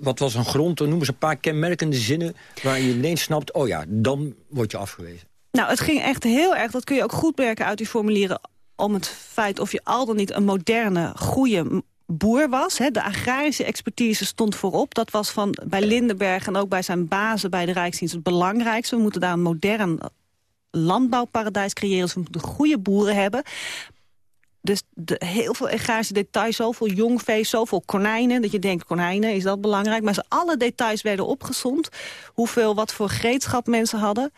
Wat was een grond? Noem eens een paar kenmerkende zinnen waar je ineens snapt... oh ja, dan word je afgewezen. Nou, het ging echt heel erg, dat kun je ook goed merken uit die formulieren... om het feit of je al dan niet een moderne, goede boer was. Hè. De agrarische expertise stond voorop. Dat was van bij Lindenberg en ook bij zijn bazen bij de Rijksdienst het belangrijkste. We moeten daar een modern landbouwparadijs creëren. Dus we moeten goede boeren hebben. Dus heel veel agrarische details, zoveel jongvee, zoveel konijnen. Dat je denkt, konijnen, is dat belangrijk? Maar alle details werden opgezond. Hoeveel, wat voor gereedschap mensen hadden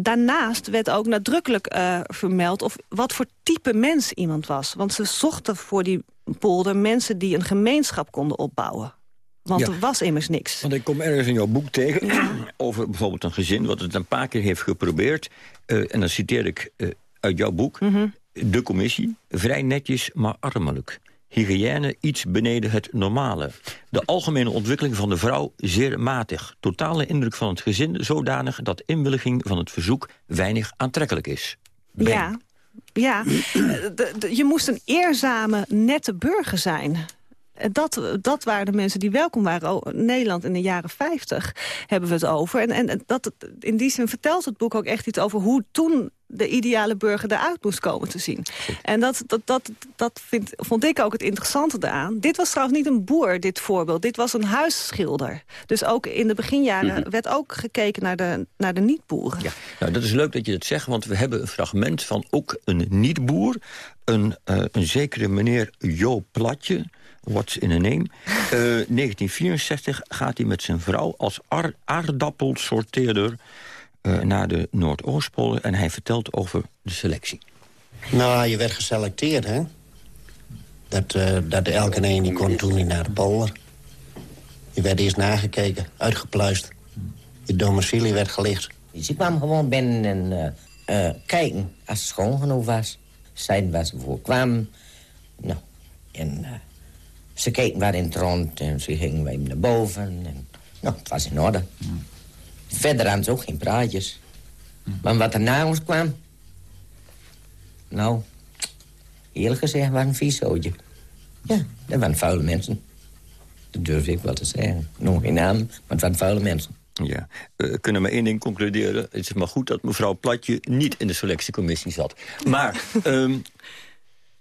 daarnaast werd ook nadrukkelijk uh, vermeld... of wat voor type mens iemand was. Want ze zochten voor die polder mensen die een gemeenschap konden opbouwen. Want er was immers niks. Want ik kom ergens in jouw boek tegen over bijvoorbeeld een gezin... wat het een paar keer heeft geprobeerd. Uh, en dan citeer ik uh, uit jouw boek. Mhm. De commissie, vrij netjes, maar armelijk. Hygiëne iets beneden het normale. De algemene ontwikkeling van de vrouw zeer matig. Totale indruk van het gezin zodanig dat inwilliging van het verzoek weinig aantrekkelijk is. Ja, ja. [CLEARS THROAT] Je moest een eerzame, nette burger zijn. Dat, dat waren de mensen die welkom waren. Oh, Nederland in de jaren 50 hebben we het over. En, en dat, in die zin vertelt het boek ook echt iets over hoe toen de ideale burger eruit moest komen te zien. En dat, dat, dat, dat vind, vond ik ook het interessante eraan. Dit was trouwens niet een boer, dit voorbeeld. Dit was een huisschilder. Dus ook in de beginjaren Mhm. werd ook gekeken naar de, naar de niet-boeren. Ja, nou, dat is leuk dat je dat zegt, want we hebben een fragment van ook een niet-boer. Een, uh, een zekere meneer Jo Platje, what's in a name. [LAUGHS] Uh, 1964 gaat hij met zijn vrouw als aardappelsorteerder... Uh, naar de Noordoostpolder en hij vertelt over de selectie. Nou, je werd geselecteerd, hè? Dat, uh, dat elke een die kon toen niet naar de polder. Je werd eerst nagekeken, uitgepluist. Je domicilie werd gelicht. Dus ik kwam gewoon binnen en uh, kijken als het schoon genoeg was. Zeiden waar ze voor kwamen. Nou, en ze keken waar in het rond en ze gingen bij hem naar boven. En, nou, het was in orde. Mm. Verder aan ze ook geen praatjes. Mm. Maar wat er na ons kwam... Nou, eerlijk gezegd, was een vies zootje. Ja, dat waren vuile mensen. Dat durf ik wel te zeggen. Nog geen naam, maar het waren vuile mensen. Ja, we kunnen maar één ding concluderen. Het is maar goed dat mevrouw Platje niet in de selectiecommissie zat. Maar um, [LAUGHS]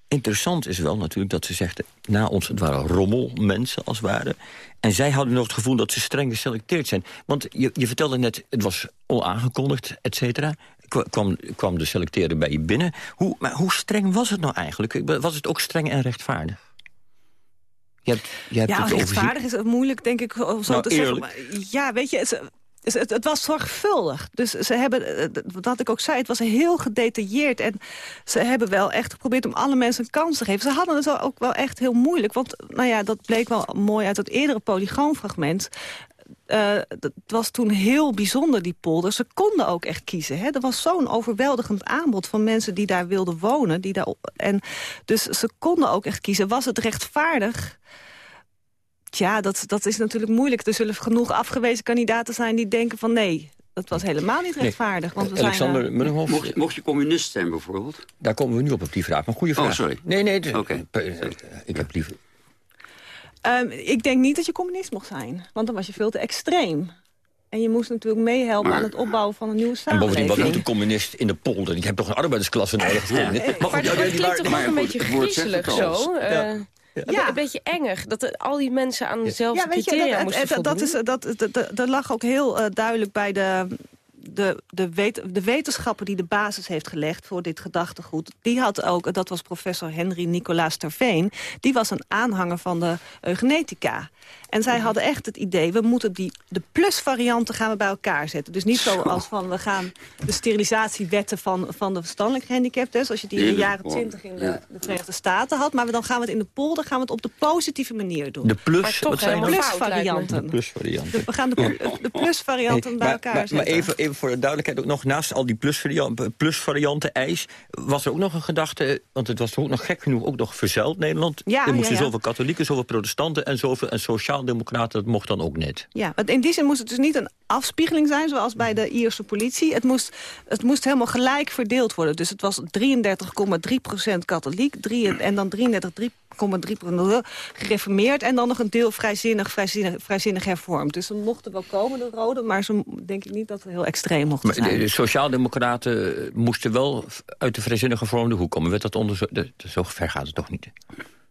interessant is wel natuurlijk dat ze zegt... na ons, het waren rommelmensen als het ware. En zij hadden nog het gevoel dat ze streng geselecteerd zijn. Want je, je vertelde net, het was onaangekondigd, et cetera. Kwam, kwam de selecteerder bij je binnen. Hoe, maar hoe streng was het nou eigenlijk? Was het ook streng en rechtvaardig? Je hebt, je hebt ja, het rechtvaardig is het moeilijk, denk ik, om zo nou, te zeggen. Maar, ja, weet je, het, het, het, was zorgvuldig. Dus ze hebben, wat ik ook zei, het was heel gedetailleerd. En ze hebben wel echt geprobeerd om alle mensen een kans te geven. Ze hadden het ook wel echt heel moeilijk. Want nou ja, dat bleek wel mooi uit het eerdere polygoonfragment. Uh, het was toen heel bijzonder, die polder. Ze konden ook echt kiezen. Hè? Er was zo'n overweldigend aanbod van mensen die daar wilden wonen. Die daar, en dus ze konden ook echt kiezen. Was het rechtvaardig? Tja, dat, dat is natuurlijk moeilijk. Er zullen genoeg afgewezen kandidaten zijn die denken van... nee, dat was helemaal niet rechtvaardig. Want we Alexander zijn, uh, Munninghoff, mocht, mocht, je communist zijn bijvoorbeeld? Daar komen we nu op op die vraag. Maar goede vraag. Oh, sorry. Nee, nee. Okay. Ik heb liever... Um, ik denk niet dat je communist mocht zijn. Want dan was je veel te extreem. En je moest natuurlijk meehelpen maar, aan het opbouwen van een nieuwe samenleving. En bovendien, wat doet een communist in de polder? Je hebt toch een arbeidersklasse nodig? Ja. Ja. Maar, maar, dat klinkt toch ook een beetje griezelig zo? Uh, ja. Ja. Een beetje engig, dat er, al die mensen aan dezelfde ja, weet criteria je, dat, moesten dat, dat, is, dat, dat, dat, dat lag ook heel uh, duidelijk bij de, de, de, wet, de wetenschapper die de basis heeft gelegd voor dit gedachtegoed... die had ook, dat was professor Henry Nicolaas Terveen... die was een aanhanger van de eugenetica. En zij hadden echt het idee, we moeten die, de plusvarianten gaan we bij elkaar zetten. Dus niet zo als van, we gaan de sterilisatiewetten van, van de verstandelijk gehandicapten... zoals je die in de jaren twintig in de, de, Verenigde Staten had. Maar dan gaan we het in de polder gaan we het op de positieve manier doen. De plus, wat zijn de plusvarianten. De plusvarianten. we gaan de, de plusvarianten bij elkaar maar, zetten. Maar even, even voor de duidelijkheid ook nog, naast al die plusvarianten, plusvarianten eis... was er ook nog een gedachte, want het was toch ook nog gek genoeg... ook nog verzuild Nederland. Ja, er moesten ja, ja. zoveel katholieken, zoveel protestanten... en zoveel en sociaaldemocraten, dat mocht dan ook net. Ja, want in die zin moest het dus niet een afspiegeling zijn... zoals bij de Ierse politie. Het moest, het moest helemaal gelijk verdeeld worden. Dus het was 33,3% katholiek drie, en dan 33,3% gereformeerd... en dan nog een deel vrijzinnig, vrijzinnig, vrijzinnig hervormd. Dus ze mochten wel komen, de rode... maar ze denk ik niet dat het heel extreem mochten Maar de, zijn. de sociaaldemocraten moesten wel uit de vrijzinnig gevormde hoek komen. Werd dat de- zo ver gaat het toch niet?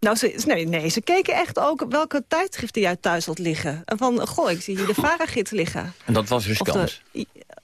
Nou, ze, nee, nee, ze keken echt ook welke tijdschriften jij thuis had liggen. En van, goh, ik zie hier de Varagids liggen. En dat was riskant.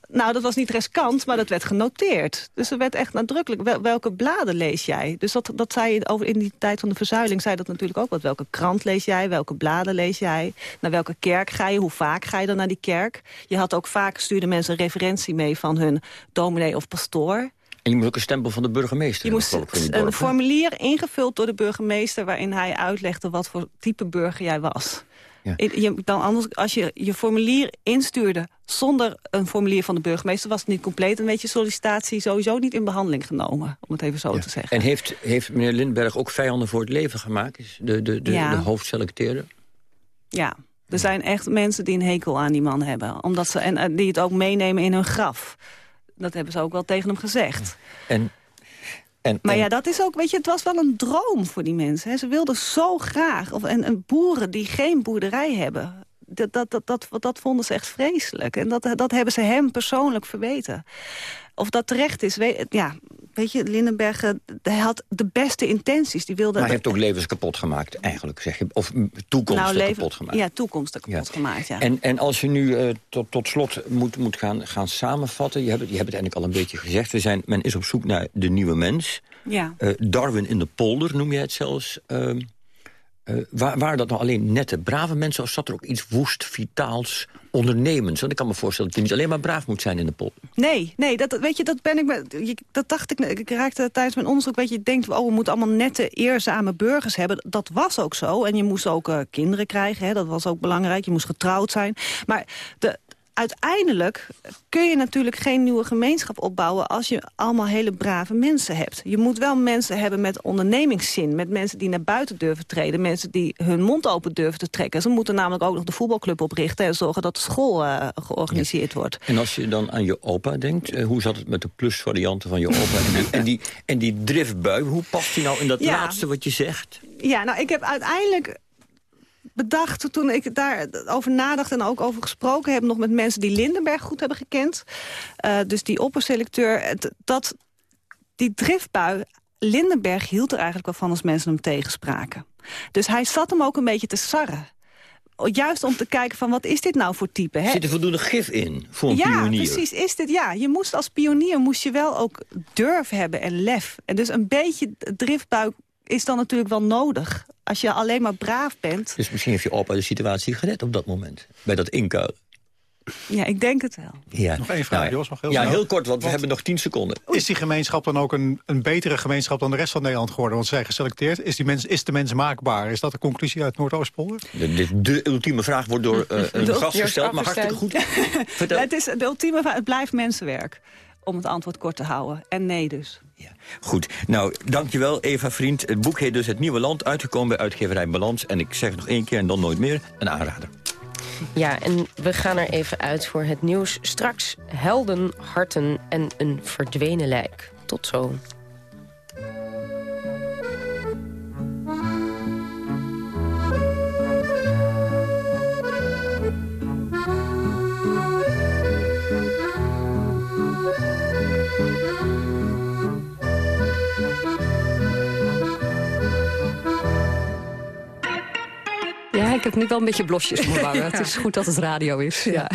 nou, dat was niet riskant, maar dat werd genoteerd. Dus er werd echt nadrukkelijk, wel- welke bladen lees jij? Dus dat, dat zei je over in die tijd van de verzuiling, zei dat natuurlijk ook wat. Welke krant lees jij, welke bladen lees jij? Naar welke kerk ga je, hoe vaak ga je dan naar die kerk? Je had ook vaak, stuurden mensen referentie mee van hun dominee of pastoor. En je moet ook een stempel van de burgemeester Je moest een formulier ingevuld door de burgemeester... waarin hij uitlegde wat voor type burger jij was. Ja. Je, dan anders, als je je formulier instuurde zonder een formulier van de burgemeester... was het niet compleet, dan weet je sollicitatie sowieso niet in behandeling genomen. Om het even zo te zeggen. En heeft, heeft meneer Lindberg ook vijanden voor het leven gemaakt? Is de, de, de, Ja. de hoofdselecteerder? Ja, er zijn echt mensen die een hekel aan die man hebben. Omdat ze, en eh, die het ook meenemen in hun graf. Dat hebben ze ook wel tegen hem gezegd. En, en, Maar en- ja, dat is ook, weet je, het was wel een droom voor die mensen. Hè. Ze wilden zo graag, of, en, en boeren die geen boerderij hebben... Dat, dat, dat, dat, dat vonden ze echt vreselijk. En dat, dat hebben ze hem persoonlijk verweten. Of dat terecht is, weet, ja, weet je, Lindenberg, eh, hij had de beste intenties. Die wilde maar hij heeft ook levens kapot gemaakt, eigenlijk, zeg je. Of mm, toekomsten nou, leven- kapot gemaakt. Ja, toekomsten kapot gemaakt, ja. En, en als je nu eh, tot, tot slot moet, moet gaan, gaan samenvatten... Je hebt, het, je hebt het eigenlijk al een beetje gezegd. We zijn, men is op zoek naar de nieuwe mens. ja. Eh, Darwin in de polder noem je het zelfs. Ehm, eh, waar, waren dat nou alleen nette, brave mensen... of zat er ook iets woest, vitaals, ondernemends? Want ik kan me voorstellen dat je niet alleen maar braaf moet zijn in de polder. Nee, nee, dat, weet je, dat ben ik. Dat dacht ik. Ik raakte tijdens mijn onderzoek. Je, je denkt, oh, we moeten allemaal nette, eerzame burgers hebben. Dat was ook zo. En je moest ook eh, kinderen krijgen. Hè, dat was ook belangrijk. Je moest getrouwd zijn. Maar de, uiteindelijk kun je natuurlijk geen nieuwe gemeenschap opbouwen... als je allemaal hele brave mensen hebt. Je moet wel mensen hebben met ondernemingszin. Met mensen die naar buiten durven treden. Mensen die hun mond open durven te trekken. Ze moeten namelijk ook nog de voetbalclub oprichten... en zorgen dat de school eh, georganiseerd wordt. En als je dan aan je opa denkt... eh, hoe zat het met de plusvarianten van je opa? [LAUGHS] en, die, en, die, en die driftbui, hoe past die nou in dat Ja. laatste wat je zegt? Ja, nou, ik heb uiteindelijk bedacht toen ik daarover nadacht... en ook over gesproken heb nog met mensen die Lindenberg goed hebben gekend. eh, dus die opperselecteur, dat die driftbui... Lindenberg hield er eigenlijk wel van als mensen hem tegenspraken. Dus hij zat hem ook een beetje te sarren. Juist om te kijken van wat is dit nou voor type. Hè? Zit er voldoende gif in voor een ja, pionier? precies. Is dit, ja, je moest als pionier moest je wel ook durf hebben en lef. En dus een beetje driftbuik is dan natuurlijk wel nodig. Als je alleen maar braaf bent. Dus misschien heeft je opa de situatie gered op dat moment. Bij dat inkuilen. Ja, ik denk het wel. Ja. Nog één vraag, Nou, Jos, nog heel ja, snel. heel kort, want we hebben nog tien seconden. Is die gemeenschap dan ook een, een betere gemeenschap dan de rest van Nederland geworden? Want ze zijn geselecteerd. Is, die mens, is de mens maakbaar? Is dat de conclusie uit Noordoostpolder? De, de, de ultieme vraag wordt door eh, [LAUGHS] een gast gesteld, maar hartstikke goed. [LAUGHS] Vertel. Het, is de ultieme vraag, het blijft mensenwerk. Om het antwoord kort te houden. En nee dus. Goed, nou, dankjewel Eva Vriend. Het boek heet dus Het Nieuwe Land, uitgekomen bij uitgeverij Balans. En ik zeg het nog één keer en dan nooit meer, een aanrader. Ja, en we gaan er even uit voor het nieuws. Straks helden, harten en een verdwenen lijk. Tot zo. Ik heb nu wel een beetje blosjes op mijn wangen. Het is goed dat het radio is. Ja.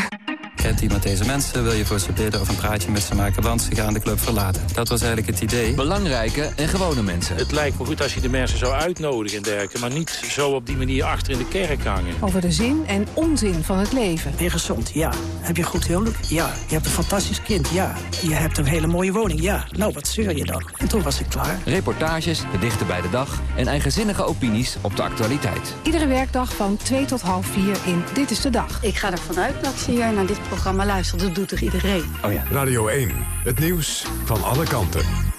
Kent iemand deze mensen, wil je voor ze bidden of een praatje met ze maken, want ze gaan de club verlaten. Dat was eigenlijk het idee. Belangrijke en gewone mensen. Het lijkt me goed als je de mensen zou uitnodigen en dergelijke, maar niet zo op die manier achter in de kerk hangen. Over de zin en onzin van het leven. Ben je gezond? Ja. Heb je goed huwelijk? Ja. Je hebt een fantastisch kind? Ja. Je hebt een hele mooie woning? Ja. Nou, wat zeur je dan? En toen was ik klaar. Reportages, de dichter bij de dag en eigenzinnige opinies op de actualiteit. Iedere werkdag van 2 tot half 4 in Dit is de Dag. Ik ga ervan uit dat ze hier naar dit programma luistert. Dat doet toch iedereen? Oh ja. Radio 1, het nieuws van alle kanten.